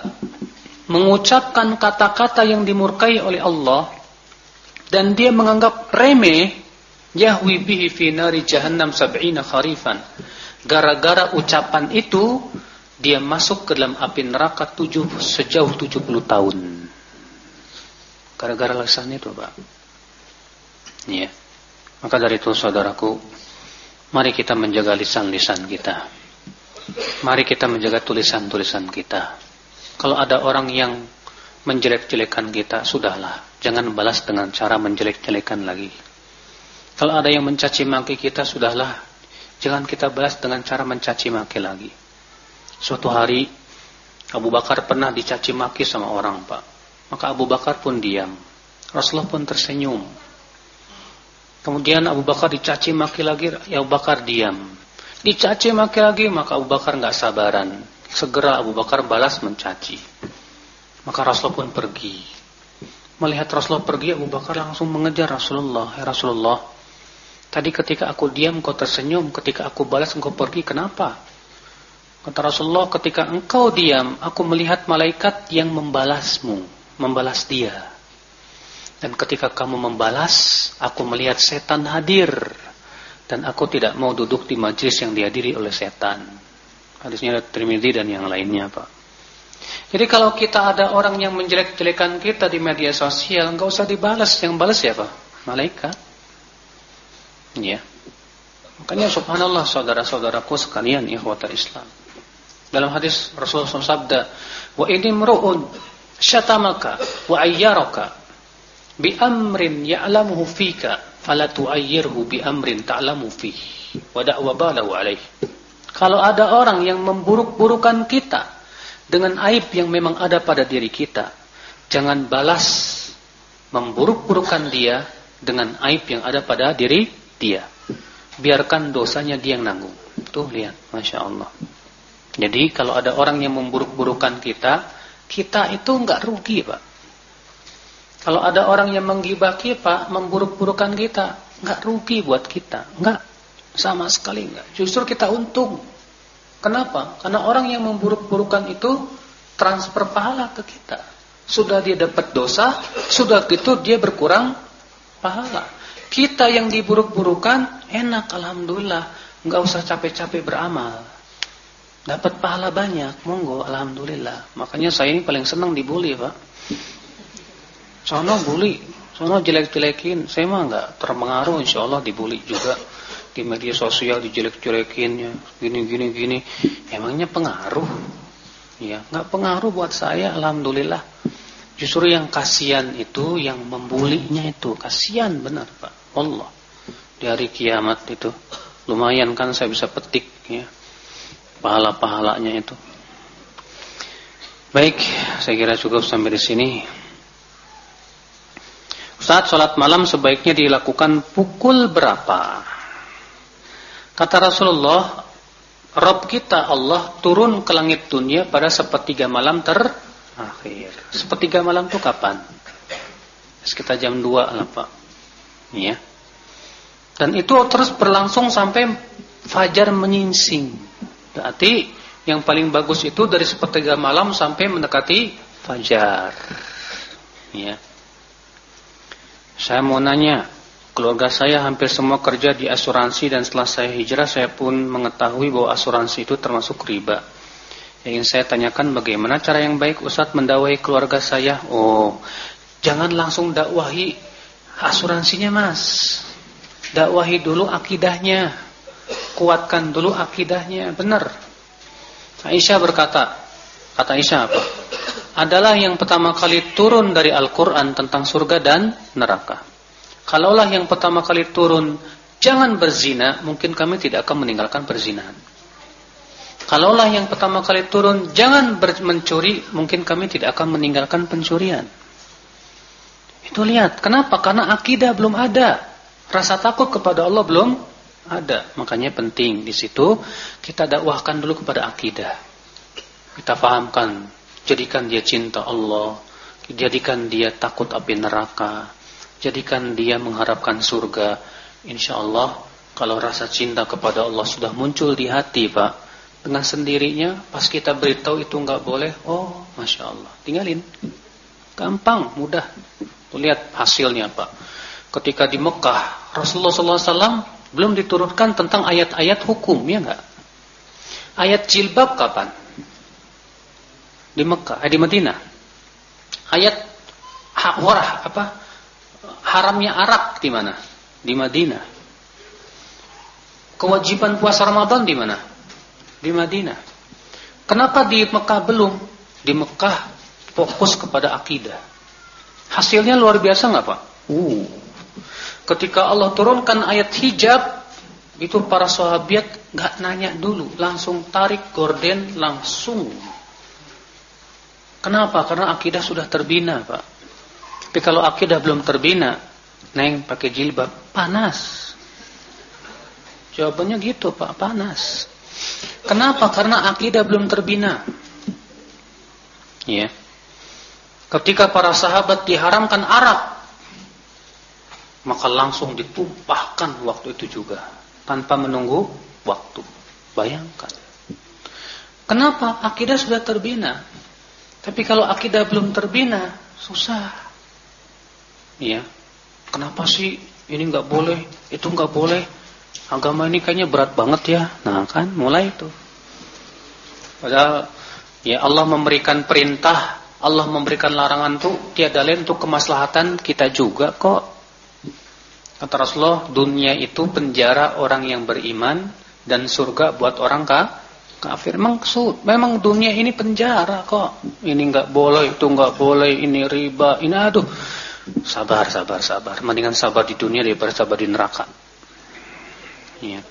mengucapkan kata-kata yang dimurkai oleh Allah dan dia menganggap remeh yahwi bihi fi nari jahannam sab'ina kharifan. Gara-gara ucapan itu dia masuk ke dalam api neraka tujuh, sejauh 70 tahun. Gara-gara lisan itu, Pak. Ya. Maka dari itu saudaraku, mari kita menjaga lisan-lisan kita. Mari kita menjaga tulisan-tulisan kita. Kalau ada orang yang menjelek-jelekan kita, sudahlah. Jangan balas dengan cara menjelek-jelekan lagi. Kalau ada yang mencaci maki kita, sudahlah. Jangan kita balas dengan cara mencaci maki lagi. Suatu hari, Abu Bakar pernah dicaci maki sama orang, Pak. Maka Abu Bakar pun diam. Rasulullah pun tersenyum. Kemudian Abu Bakar dicaci maki lagi, ya Abu Bakar diam. Dicaci maki lagi, maka Abu Bakar nggak sabaran. Segera Abu Bakar balas mencaci. Maka Rasulullah pun pergi. Melihat Rasulullah pergi, Abu Bakar langsung mengejar Rasulullah. Ya Rasulullah, tadi ketika aku diam kau tersenyum, ketika aku balas engkau pergi, kenapa? Kata Rasulullah, ketika engkau diam, aku melihat malaikat yang membalasmu membalas dia. Dan ketika kamu membalas, aku melihat setan hadir. Dan aku tidak mau duduk di majlis yang dihadiri oleh setan. Hadisnya Trimidi dan yang lainnya, Pak. Jadi kalau kita ada orang yang menjelek-jelekan kita di media sosial, nggak usah dibalas. Yang balas siapa? Malaikat. Ya. Makanya subhanallah saudara-saudaraku sekalian ikhwata Islam. Dalam hadis Rasulullah SAW sabda, "Wa ini meru'un syatamaka wa ayyaraka bi amrin ya'lamuhu fika fala tu'ayyirhu bi amrin ta'lamu fihi wa da'wa balahu alaih kalau ada orang yang memburuk-burukan kita dengan aib yang memang ada pada diri kita jangan balas memburuk-burukan dia dengan aib yang ada pada diri dia biarkan dosanya dia yang nanggung tuh lihat Masya Allah jadi kalau ada orang yang memburuk-burukan kita kita itu enggak rugi, Pak. Kalau ada orang yang menggibah kita, memburuk-burukan kita, enggak rugi buat kita. Enggak. Sama sekali enggak. Justru kita untung. Kenapa? Karena orang yang memburuk-burukan itu transfer pahala ke kita. Sudah dia dapat dosa, sudah gitu dia berkurang pahala. Kita yang diburuk-burukan enak alhamdulillah, enggak usah capek-capek beramal. Dapat pahala banyak, monggo alhamdulillah. Makanya saya ini paling senang dibully, Pak. Sono bully, sono jelek-jelekin. Saya mah enggak terpengaruh insyaallah dibully juga di media sosial dijelek-jelekin ya, gini gini gini. Emangnya pengaruh? Ya, enggak pengaruh buat saya alhamdulillah. Justru yang kasihan itu yang membulinya itu, kasihan benar, Pak. Allah. Di hari kiamat itu lumayan kan saya bisa petik ya pahala-pahalanya itu. Baik, saya kira cukup sampai di sini. Saat sholat malam sebaiknya dilakukan pukul berapa? Kata Rasulullah, Rob kita Allah turun ke langit dunia pada sepertiga malam ter akhir. Sepertiga malam itu kapan? Sekitar jam 2 lah Pak. Ya. Dan itu terus berlangsung sampai fajar menyingsing. Berarti yang paling bagus itu dari sepertiga malam sampai mendekati fajar. Ya. Saya mau nanya, keluarga saya hampir semua kerja di asuransi dan setelah saya hijrah saya pun mengetahui bahwa asuransi itu termasuk riba. Yang ingin saya tanyakan bagaimana cara yang baik Ustaz mendakwahi keluarga saya? Oh, jangan langsung dakwahi asuransinya Mas. Dakwahi dulu akidahnya. Kuatkan dulu akidahnya, benar. Aisyah berkata, kata Aisyah apa? Adalah yang pertama kali turun dari Al-Qur'an tentang surga dan neraka. Kalaulah yang pertama kali turun jangan berzina, mungkin kami tidak akan meninggalkan perzinahan. Kalaulah yang pertama kali turun jangan mencuri, mungkin kami tidak akan meninggalkan pencurian. Itu lihat, kenapa? Karena akidah belum ada. Rasa takut kepada Allah belum ada. Makanya penting di situ kita dakwahkan dulu kepada akidah. Kita fahamkan, jadikan dia cinta Allah, jadikan dia takut api neraka, jadikan dia mengharapkan surga. Insya Allah kalau rasa cinta kepada Allah sudah muncul di hati, Pak, dengan sendirinya pas kita beritahu itu enggak boleh, oh, masya Allah, tinggalin, gampang, mudah. Lihat hasilnya, Pak. Ketika di Mekah, Rasulullah SAW belum diturunkan tentang ayat-ayat hukum, ya enggak? Ayat jilbab kapan? Di Mekah, eh, di Madinah. Ayat hak warah apa? Haramnya arak di mana? Di Madinah. Kewajiban puasa Ramadan di mana? Di Madinah. Kenapa di Mekah belum? Di Mekah fokus kepada akidah. Hasilnya luar biasa nggak Pak? Uh, Ketika Allah turunkan ayat hijab, itu para sahabat nggak nanya dulu, langsung tarik gorden langsung. Kenapa? Karena akidah sudah terbina, Pak. Tapi kalau akidah belum terbina, neng pakai jilbab panas. Jawabannya gitu, Pak, panas. Kenapa? Karena akidah belum terbina. Ya. Ketika para sahabat diharamkan arak, maka langsung ditumpahkan waktu itu juga tanpa menunggu waktu. Bayangkan. Kenapa? Akidah sudah terbina. Tapi kalau akidah belum terbina, susah. Iya. Kenapa sih ini nggak boleh, itu nggak boleh? Agama ini kayaknya berat banget ya. Nah kan, mulai itu. Padahal ya Allah memberikan perintah, Allah memberikan larangan tuh tiada lain untuk kemaslahatan kita juga kok. Kata Rasulullah, dunia itu penjara orang yang beriman dan surga buat orang kah? kafir. Maksud, memang dunia ini penjara kok. Ini nggak boleh, itu nggak boleh, ini riba, ini aduh. Sabar, sabar, sabar. Mendingan sabar di dunia daripada sabar di neraka. Iya.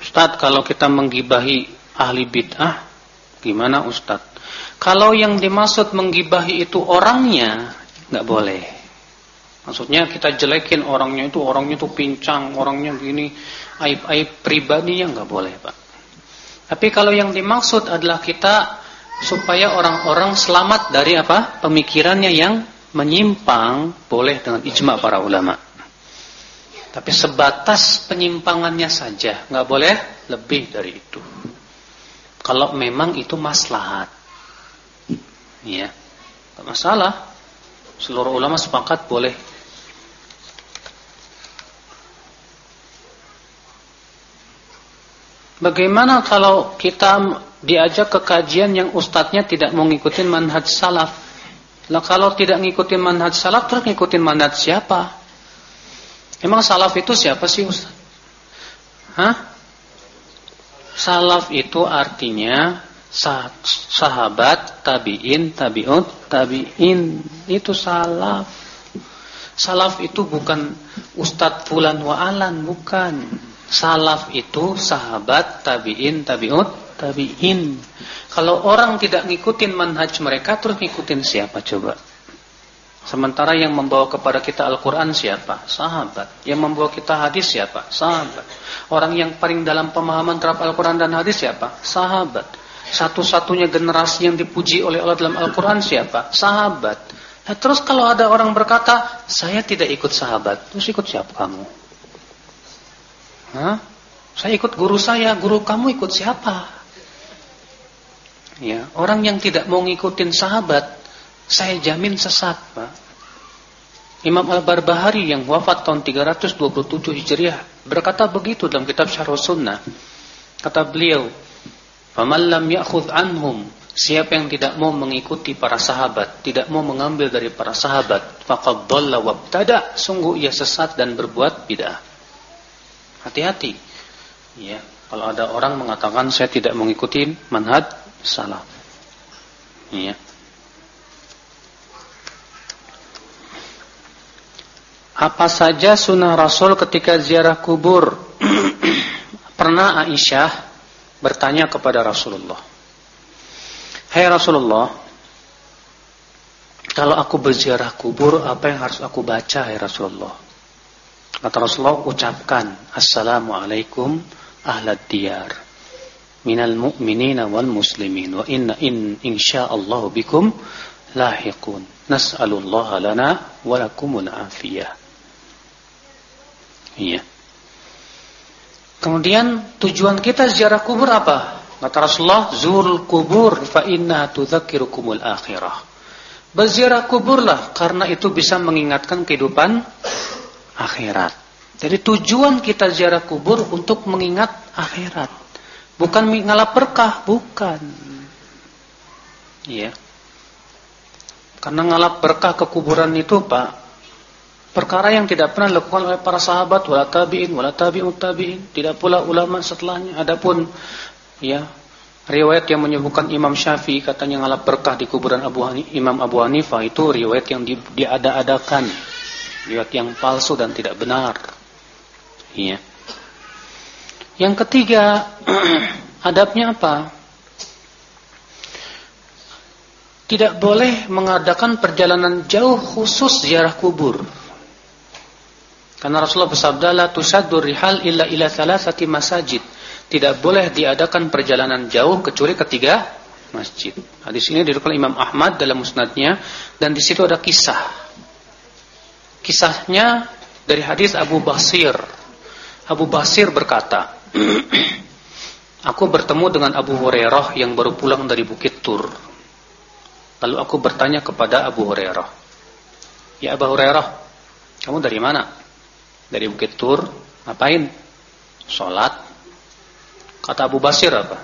Ustadz, kalau kita menggibahi ahli bid'ah, gimana Ustadz? Kalau yang dimaksud menggibahi itu orangnya, nggak boleh. Maksudnya kita jelekin orangnya itu, orangnya itu pincang, orangnya gini, aib-aib pribadinya nggak boleh, Pak. Tapi kalau yang dimaksud adalah kita supaya orang-orang selamat dari apa? Pemikirannya yang menyimpang, boleh dengan ijma para ulama. Tapi sebatas penyimpangannya saja, nggak boleh lebih dari itu. Kalau memang itu maslahat. Ya. Tak masalah. Seluruh ulama sepakat boleh. Bagaimana kalau kita diajak ke kajian yang ustadznya tidak mau ngikutin manhaj salaf? Lah kalau tidak ngikutin manhaj salaf terus ngikutin manhaj siapa? Emang salaf itu siapa sih ustaz? Hah? Salaf itu artinya sahabat, tabi'in, tabi'ut, tabi'in. Itu salaf. Salaf itu bukan Ustadz Fulan wa'alan, bukan. Salaf itu sahabat, tabi'in, tabi'ut, tabi'in. Kalau orang tidak ngikutin manhaj mereka, terus ngikutin siapa coba? Sementara yang membawa kepada kita Al-Quran siapa? Sahabat. Yang membawa kita hadis siapa? Sahabat. Orang yang paling dalam pemahaman terhadap Al-Quran dan hadis siapa? Sahabat. Satu-satunya generasi yang dipuji oleh Allah dalam Al-Quran siapa? Sahabat. Nah, terus kalau ada orang berkata, saya tidak ikut sahabat. Terus ikut siapa kamu? Hah? Saya ikut guru saya, guru kamu ikut siapa? Ya, orang yang tidak mau ngikutin sahabat, saya jamin sesat, Pak. Imam Al-Barbahari yang wafat tahun 327 Hijriah berkata begitu dalam kitab Syarh Sunnah. Kata beliau, "Faman lam ya'khudh anhum" Siapa yang tidak mau mengikuti para sahabat, tidak mau mengambil dari para sahabat, faqad dhalla wabtada, sungguh ia sesat dan berbuat bid'ah. Hati-hati. Ya, kalau ada orang mengatakan saya tidak mengikuti manhaj salaf. Ya. Apa saja sunnah Rasul ketika ziarah kubur? Pernah Aisyah bertanya kepada Rasulullah. Hai hey Rasulullah, kalau aku berziarah kubur, apa yang harus aku baca, hai Rasulullah? Kata Rasulullah, ucapkan Assalamualaikum ahlad diyar minal mu'minina wal muslimin wa inna in insyaallah bikum lahiqun. Nas'alullaha lana wa lakumul afiyah. Iya. Kemudian tujuan kita ziarah kubur apa? Kata Rasulullah, zurul kubur fa inna tudzakirukumul akhirah. Berziarah kuburlah karena itu bisa mengingatkan kehidupan akhirat. Jadi tujuan kita ziarah kubur untuk mengingat akhirat. Bukan ngalap berkah, bukan. Iya. Karena ngalap berkah ke kuburan itu, Pak, Perkara yang tidak pernah dilakukan oleh para sahabat wala tabi'in wala tabi'ut tabi'in, tidak pula ulama setelahnya. Adapun ya riwayat yang menyebutkan Imam Syafi'i katanya ngalap berkah di kuburan Abu Hanif, Imam Abu Hanifah itu riwayat yang di, diada-adakan. Riwayat yang palsu dan tidak benar. Iya. Yang ketiga, adabnya apa? Tidak boleh mengadakan perjalanan jauh khusus ziarah kubur. Karena Rasulullah bersabda la tusaddu rihal illa ila thalathati masajid. Tidak boleh diadakan perjalanan jauh kecuali ketiga masjid. Hadis ini diriwayatkan Imam Ahmad dalam musnadnya dan di situ ada kisah. Kisahnya dari hadis Abu Basir. Abu Basir berkata, Aku bertemu dengan Abu Hurairah yang baru pulang dari Bukit Tur. Lalu aku bertanya kepada Abu Hurairah, "Ya Abu Hurairah, kamu dari mana?" dari Bukit Tur, ngapain? Sholat. Kata Abu Basir apa?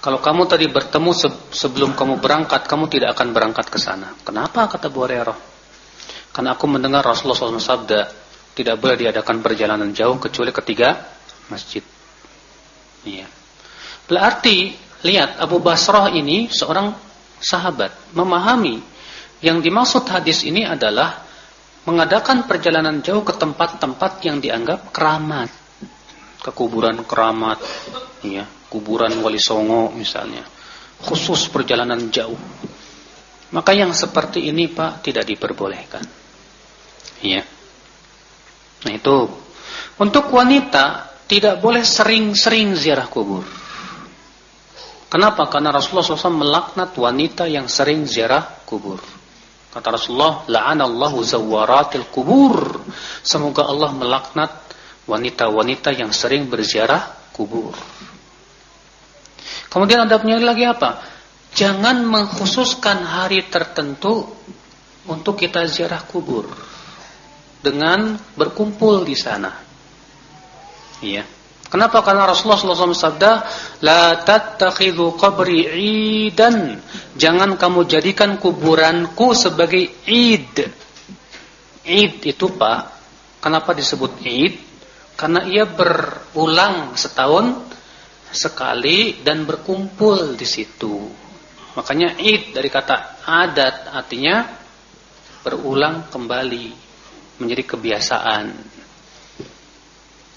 Kalau kamu tadi bertemu sebelum kamu berangkat, kamu tidak akan berangkat ke sana. Kenapa? Kata Abu Hurairah. Karena aku mendengar Rasulullah SAW sabda, tidak boleh diadakan perjalanan jauh kecuali ketiga masjid. Iya. Berarti, lihat Abu Basrah ini seorang sahabat, memahami yang dimaksud hadis ini adalah mengadakan perjalanan jauh ke tempat-tempat yang dianggap keramat. Ke kuburan keramat, ya, kuburan Wali Songo misalnya. Khusus perjalanan jauh. Maka yang seperti ini Pak tidak diperbolehkan. Ya. Nah itu untuk wanita tidak boleh sering-sering ziarah kubur. Kenapa? Karena Rasulullah SAW melaknat wanita yang sering ziarah kubur. Kata Rasulullah, la'anallahu zawaratil kubur. Semoga Allah melaknat wanita-wanita yang sering berziarah kubur. Kemudian ada adabnya lagi apa? Jangan mengkhususkan hari tertentu untuk kita ziarah kubur dengan berkumpul di sana. Iya. Kenapa? Karena Rasulullah SAW sabda, La tattakhidhu qabri idan. Jangan kamu jadikan kuburanku sebagai id. Id itu Pak, kenapa disebut id? Karena ia berulang setahun sekali dan berkumpul di situ. Makanya id dari kata adat artinya berulang kembali menjadi kebiasaan.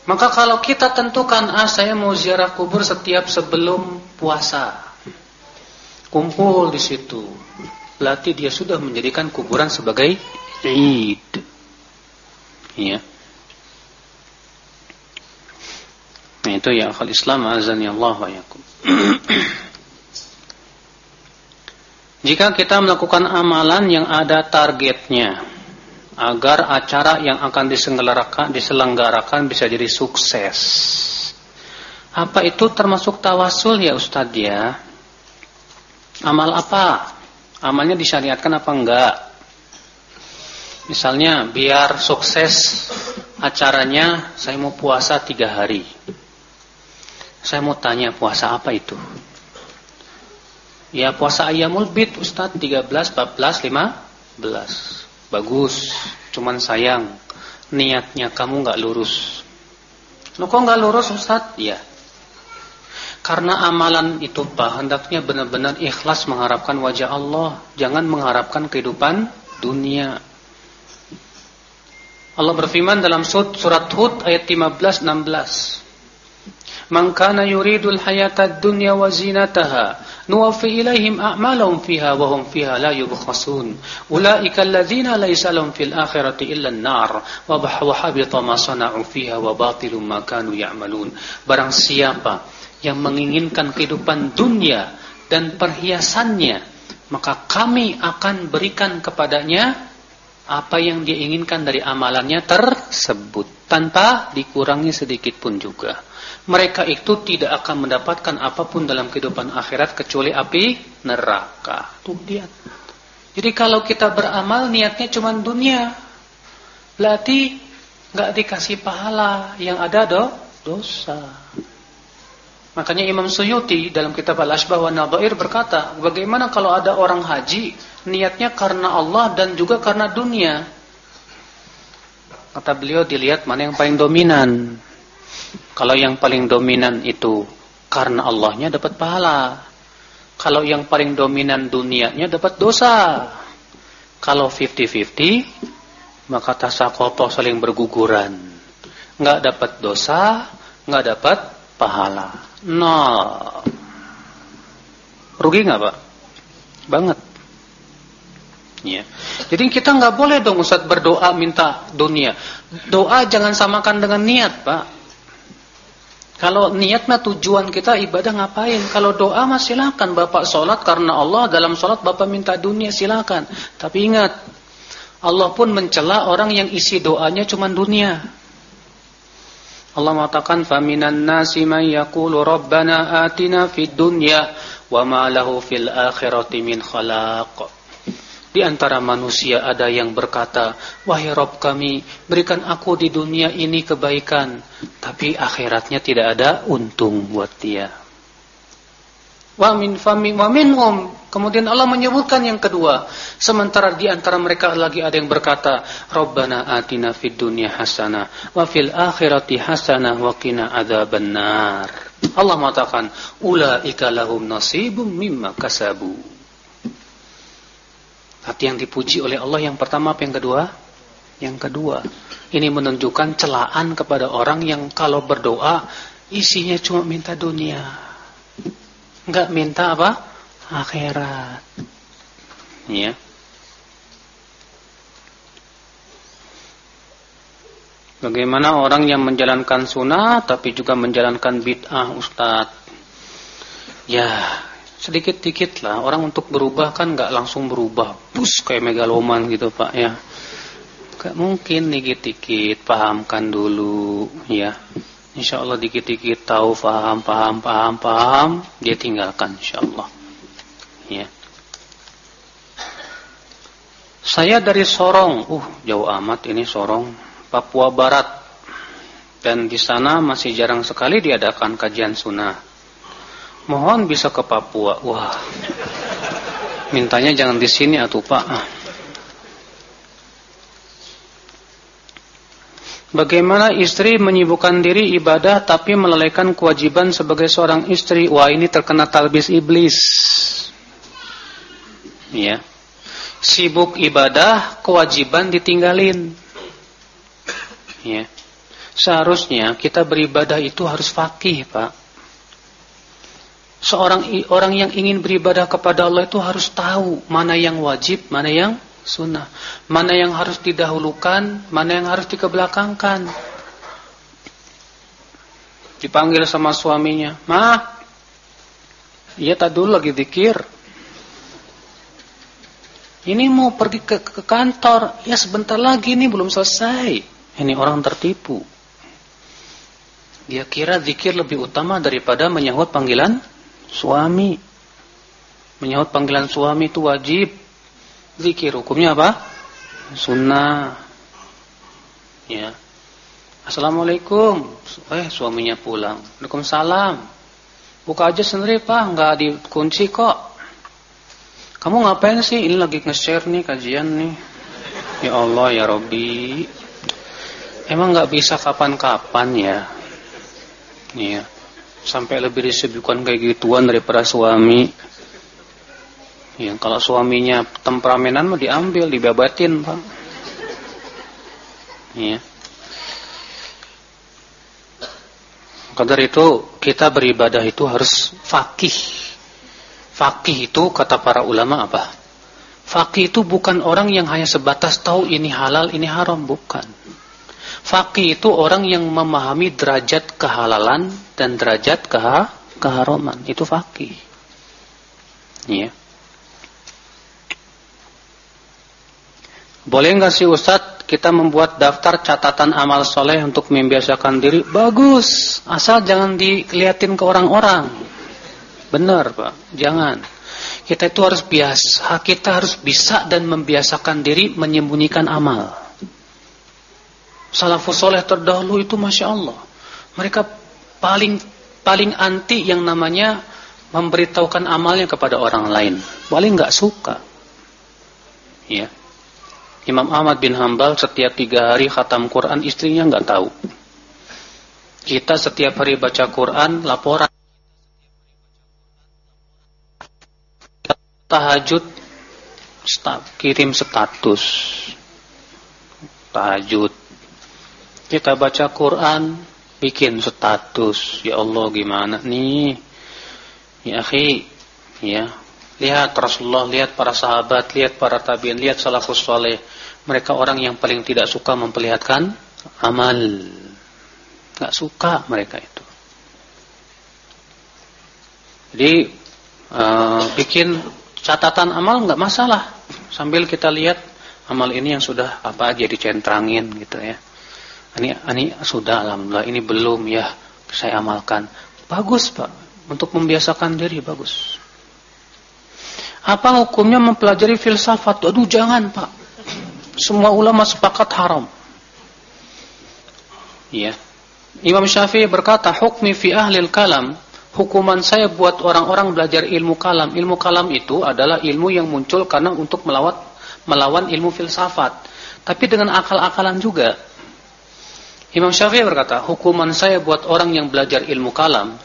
Maka kalau kita tentukan, ah saya mau ziarah kubur setiap sebelum puasa, kumpul di situ, berarti dia sudah menjadikan kuburan sebagai Eid. Ya. Nah, itu ya akal Islam azani Allah wa. Jika kita melakukan amalan yang ada targetnya agar acara yang akan diselenggarakan diselenggarakan bisa jadi sukses. Apa itu termasuk tawasul ya Ustadz ya? Amal apa? Amalnya disyariatkan apa enggak? Misalnya biar sukses acaranya saya mau puasa tiga hari. Saya mau tanya puasa apa itu? Ya puasa ayamul bid Ustaz 13, 14, 15. Bagus. Cuman sayang niatnya kamu nggak lurus. Lo kok nggak lurus Ustaz? Ya. Karena amalan itu Pak hendaknya benar-benar ikhlas mengharapkan wajah Allah, jangan mengharapkan kehidupan dunia. Allah berfirman dalam surat Hud ayat 15 16. Man kana yuridul hayata dunya wa zinataha nuwaffi ilaihim a'malahum fiha wa hum fiha la yubkhasun. Ulaika alladhina laysa lahum fil akhirati illa an-nar wa habita ma sana'u fiha wa batilum ma kanu ya'malun. Barang siapa yang menginginkan kehidupan dunia dan perhiasannya, maka kami akan berikan kepadanya apa yang dia inginkan dari amalannya tersebut tanpa dikurangi sedikit pun juga mereka itu tidak akan mendapatkan apa pun dalam kehidupan akhirat kecuali api neraka. Tuh lihat. Jadi kalau kita beramal niatnya cuma dunia, berarti nggak dikasih pahala, yang ada do dosa. Makanya Imam Suyuti dalam kitab Al-Asbah wa Nadhair berkata, bagaimana kalau ada orang haji niatnya karena Allah dan juga karena dunia? Kata beliau dilihat mana yang paling dominan. Kalau yang paling dominan itu karena Allahnya dapat pahala. Kalau yang paling dominan dunianya dapat dosa. Kalau 50-50 maka tasakoto saling berguguran. Nggak dapat dosa, nggak dapat pahala. Nol. Rugi nggak pak? Banget. Ya. Jadi kita nggak boleh dong Ustaz berdoa minta dunia. Doa jangan samakan dengan niat pak. Kalau niatnya tujuan kita ibadah ngapain? Kalau doa mah silakan Bapak sholat karena Allah dalam sholat Bapak minta dunia silakan. Tapi ingat Allah pun mencela orang yang isi doanya cuma dunia. Allah mengatakan faminan nasi man yaqulu rabbana atina fid dunya wa ma lahu fil akhirati min khalaq. Di antara manusia ada yang berkata, Wahai Rob kami, berikan aku di dunia ini kebaikan. Tapi akhiratnya tidak ada untung buat dia. Wa min fami wa minhum. Kemudian Allah menyebutkan yang kedua. Sementara di antara mereka lagi ada yang berkata, Rabbana atina fid dunya hasanah wa fil akhirati hasanah wa qina adzabannar. Allah mengatakan, ulaika lahum nasibum mimma kasabu. Hati yang dipuji oleh Allah yang pertama apa yang kedua? Yang kedua. Ini menunjukkan celaan kepada orang yang kalau berdoa isinya cuma minta dunia. Enggak minta apa? Akhirat. Ya. Bagaimana orang yang menjalankan sunnah tapi juga menjalankan bid'ah Ustadz? Ya, sedikit-sedikit lah orang untuk berubah kan nggak langsung berubah. Bus kayak megaloman gitu pak ya. Gak mungkin dikit-dikit. Pahamkan dulu ya. Insya Allah dikit-dikit tahu paham paham paham paham. Dia tinggalkan Insya Allah ya. Saya dari Sorong. Uh jauh amat ini Sorong Papua Barat. Dan di sana masih jarang sekali diadakan kajian sunnah Mohon bisa ke Papua. Wah. Mintanya jangan di sini atuh, Pak. Bagaimana istri menyibukkan diri ibadah tapi melalaikan kewajiban sebagai seorang istri? Wah, ini terkena talbis iblis. Ya. Sibuk ibadah, kewajiban ditinggalin. Ya. Seharusnya kita beribadah itu harus fakih, Pak. Seorang orang yang ingin beribadah kepada Allah itu harus tahu mana yang wajib, mana yang Sunnah. Mana yang harus didahulukan, mana yang harus dikebelakangkan. Dipanggil sama suaminya, "Ma, iya tak dulu lagi dikir. Ini mau pergi ke, ke kantor, ya sebentar lagi ini belum selesai. Ini orang tertipu. Dia kira zikir lebih utama daripada menyahut panggilan suami. Menyahut panggilan suami itu wajib. Zikir hukumnya apa? Sunnah. Ya. Assalamualaikum. Eh suaminya pulang. Waalaikumsalam. Buka aja sendiri pak, nggak dikunci kok. Kamu ngapain sih? Ini lagi nge-share nih kajian nih. Ya Allah ya Robbi. Emang nggak bisa kapan-kapan ya? Iya. Sampai lebih disebutkan kayak gituan daripada suami. Ya, kalau suaminya temperamenan mau diambil, dibabatin, Pak. Iya. Kadar itu kita beribadah itu harus fakih. Fakih itu kata para ulama apa? Fakih itu bukan orang yang hanya sebatas tahu ini halal, ini haram, bukan. Fakih itu orang yang memahami derajat kehalalan dan derajat keha keharaman. Itu fakih. Iya. Boleh nggak sih Ustadz kita membuat daftar catatan amal soleh untuk membiasakan diri? Bagus, asal jangan dilihatin ke orang-orang. Benar Pak, jangan. Kita itu harus biasa, kita harus bisa dan membiasakan diri menyembunyikan amal salafus soleh terdahulu itu masya Allah mereka paling paling anti yang namanya memberitahukan amalnya kepada orang lain. Paling nggak suka. Ya. Imam Ahmad bin Hambal setiap tiga hari khatam Quran istrinya nggak tahu. Kita setiap hari baca Quran laporan. Tahajud kirim status. Tahajud kita baca Quran, bikin status. Ya Allah gimana nih? Ya akhi, ya. Lihat Rasulullah, lihat para sahabat, lihat para tabi'in, lihat salafus saleh. Mereka orang yang paling tidak suka memperlihatkan amal. Gak suka mereka itu. Jadi uh, bikin catatan amal nggak masalah. Sambil kita lihat amal ini yang sudah apa aja dicentrangin gitu ya. Ini, ini sudah alhamdulillah, ini belum ya saya amalkan. Bagus Pak, untuk membiasakan diri bagus. Apa hukumnya mempelajari filsafat? Aduh jangan Pak. Semua ulama sepakat haram. Ya. Imam Syafi'i berkata, "Hukmi fi ahli kalam." Hukuman saya buat orang-orang belajar ilmu kalam. Ilmu kalam itu adalah ilmu yang muncul karena untuk melawat melawan ilmu filsafat. Tapi dengan akal-akalan juga. Imam Syafi'i berkata, hukuman saya buat orang yang belajar ilmu kalam,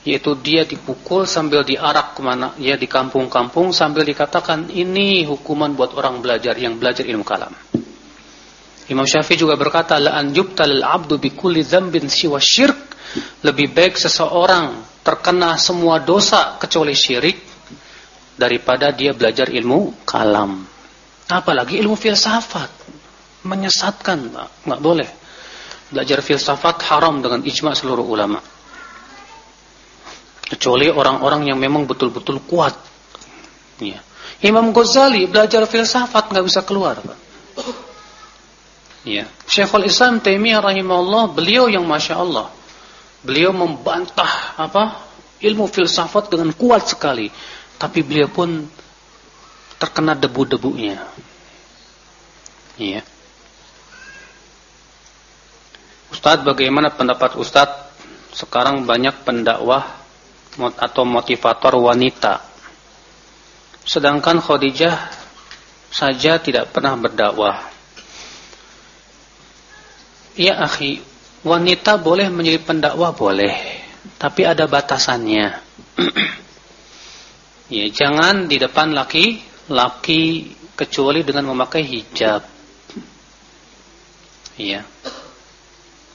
yaitu dia dipukul sambil diarak ke mana, ya di kampung-kampung sambil dikatakan ini hukuman buat orang belajar yang belajar ilmu kalam. Imam Syafi'i juga berkata, la an yubtal abdu bi kulli dzambin siwa syirk, lebih baik seseorang terkena semua dosa kecuali syirik daripada dia belajar ilmu kalam. Apalagi ilmu filsafat menyesatkan, nggak boleh. Belajar filsafat haram dengan ijma seluruh ulama. Kecuali orang-orang yang memang betul-betul kuat. Ya. Imam Ghazali belajar filsafat nggak bisa keluar. Ya. Syekhul Islam Taimiyah rahimahullah, beliau yang masya Allah, beliau membantah apa ilmu filsafat dengan kuat sekali, tapi beliau pun terkena debu-debunya. Ya. Ustadz bagaimana pendapat Ustadz sekarang banyak pendakwah atau motivator wanita. Sedangkan Khadijah saja tidak pernah berdakwah. Ya akhi wanita boleh menjadi pendakwah boleh. Tapi ada batasannya. Ya jangan di depan laki laki kecuali dengan memakai hijab. Ya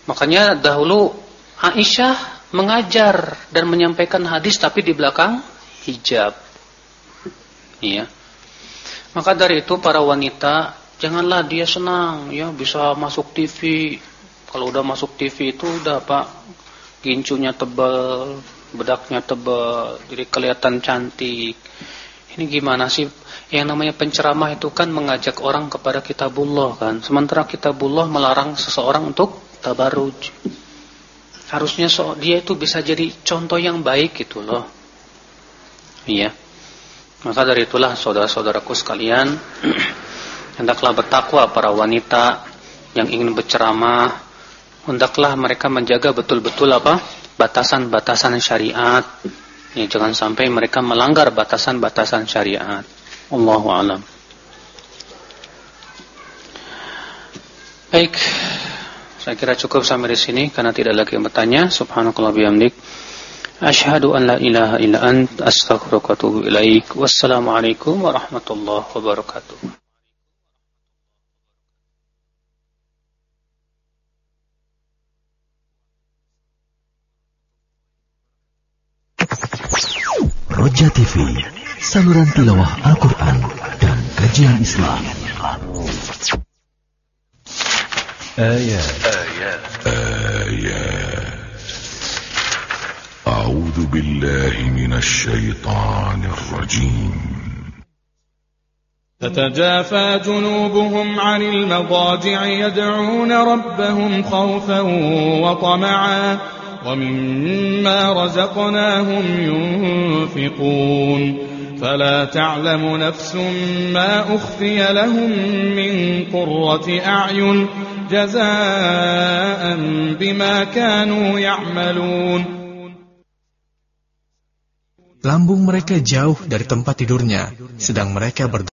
Makanya dahulu Aisyah mengajar dan menyampaikan hadis tapi di belakang hijab. Iya. Maka dari itu para wanita janganlah dia senang ya bisa masuk TV. Kalau udah masuk TV itu udah Pak gincunya tebal, bedaknya tebal, jadi kelihatan cantik. Ini gimana sih? Yang namanya penceramah itu kan mengajak orang kepada kitabullah kan. Sementara kitabullah melarang seseorang untuk tabaruj. Harusnya so, dia itu bisa jadi contoh yang baik gitu loh. Iya. Maka dari itulah saudara-saudaraku sekalian, hendaklah bertakwa para wanita yang ingin berceramah, hendaklah mereka menjaga betul-betul apa? batasan-batasan syariat. Ya, jangan sampai mereka melanggar batasan-batasan syariat. Allahu alam. Baik. Saya kira cukup sampai di sini karena tidak lagi yang bertanya. Subhanakallah bihamdik. Ashhadu an la ilaha illa ant astaghfiruka wa atubu ilaik. Wassalamualaikum warahmatullahi wabarakatuh. Roja TV, saluran tilawah Al-Quran dan kajian Islam. Ayat. Ayat. Ayat. أعوذ بالله من الشيطان الرجيم تتجافى جنوبهم عن المضاجع يدعون ربهم خوفا وطمعا ومما رزقناهم ينفقون فلا تعلم نفس ما أخفي لهم من قرة أعين جزاء بما كانوا يعملون Lambung mereka jauh dari tempat tidurnya, sedang mereka berdua.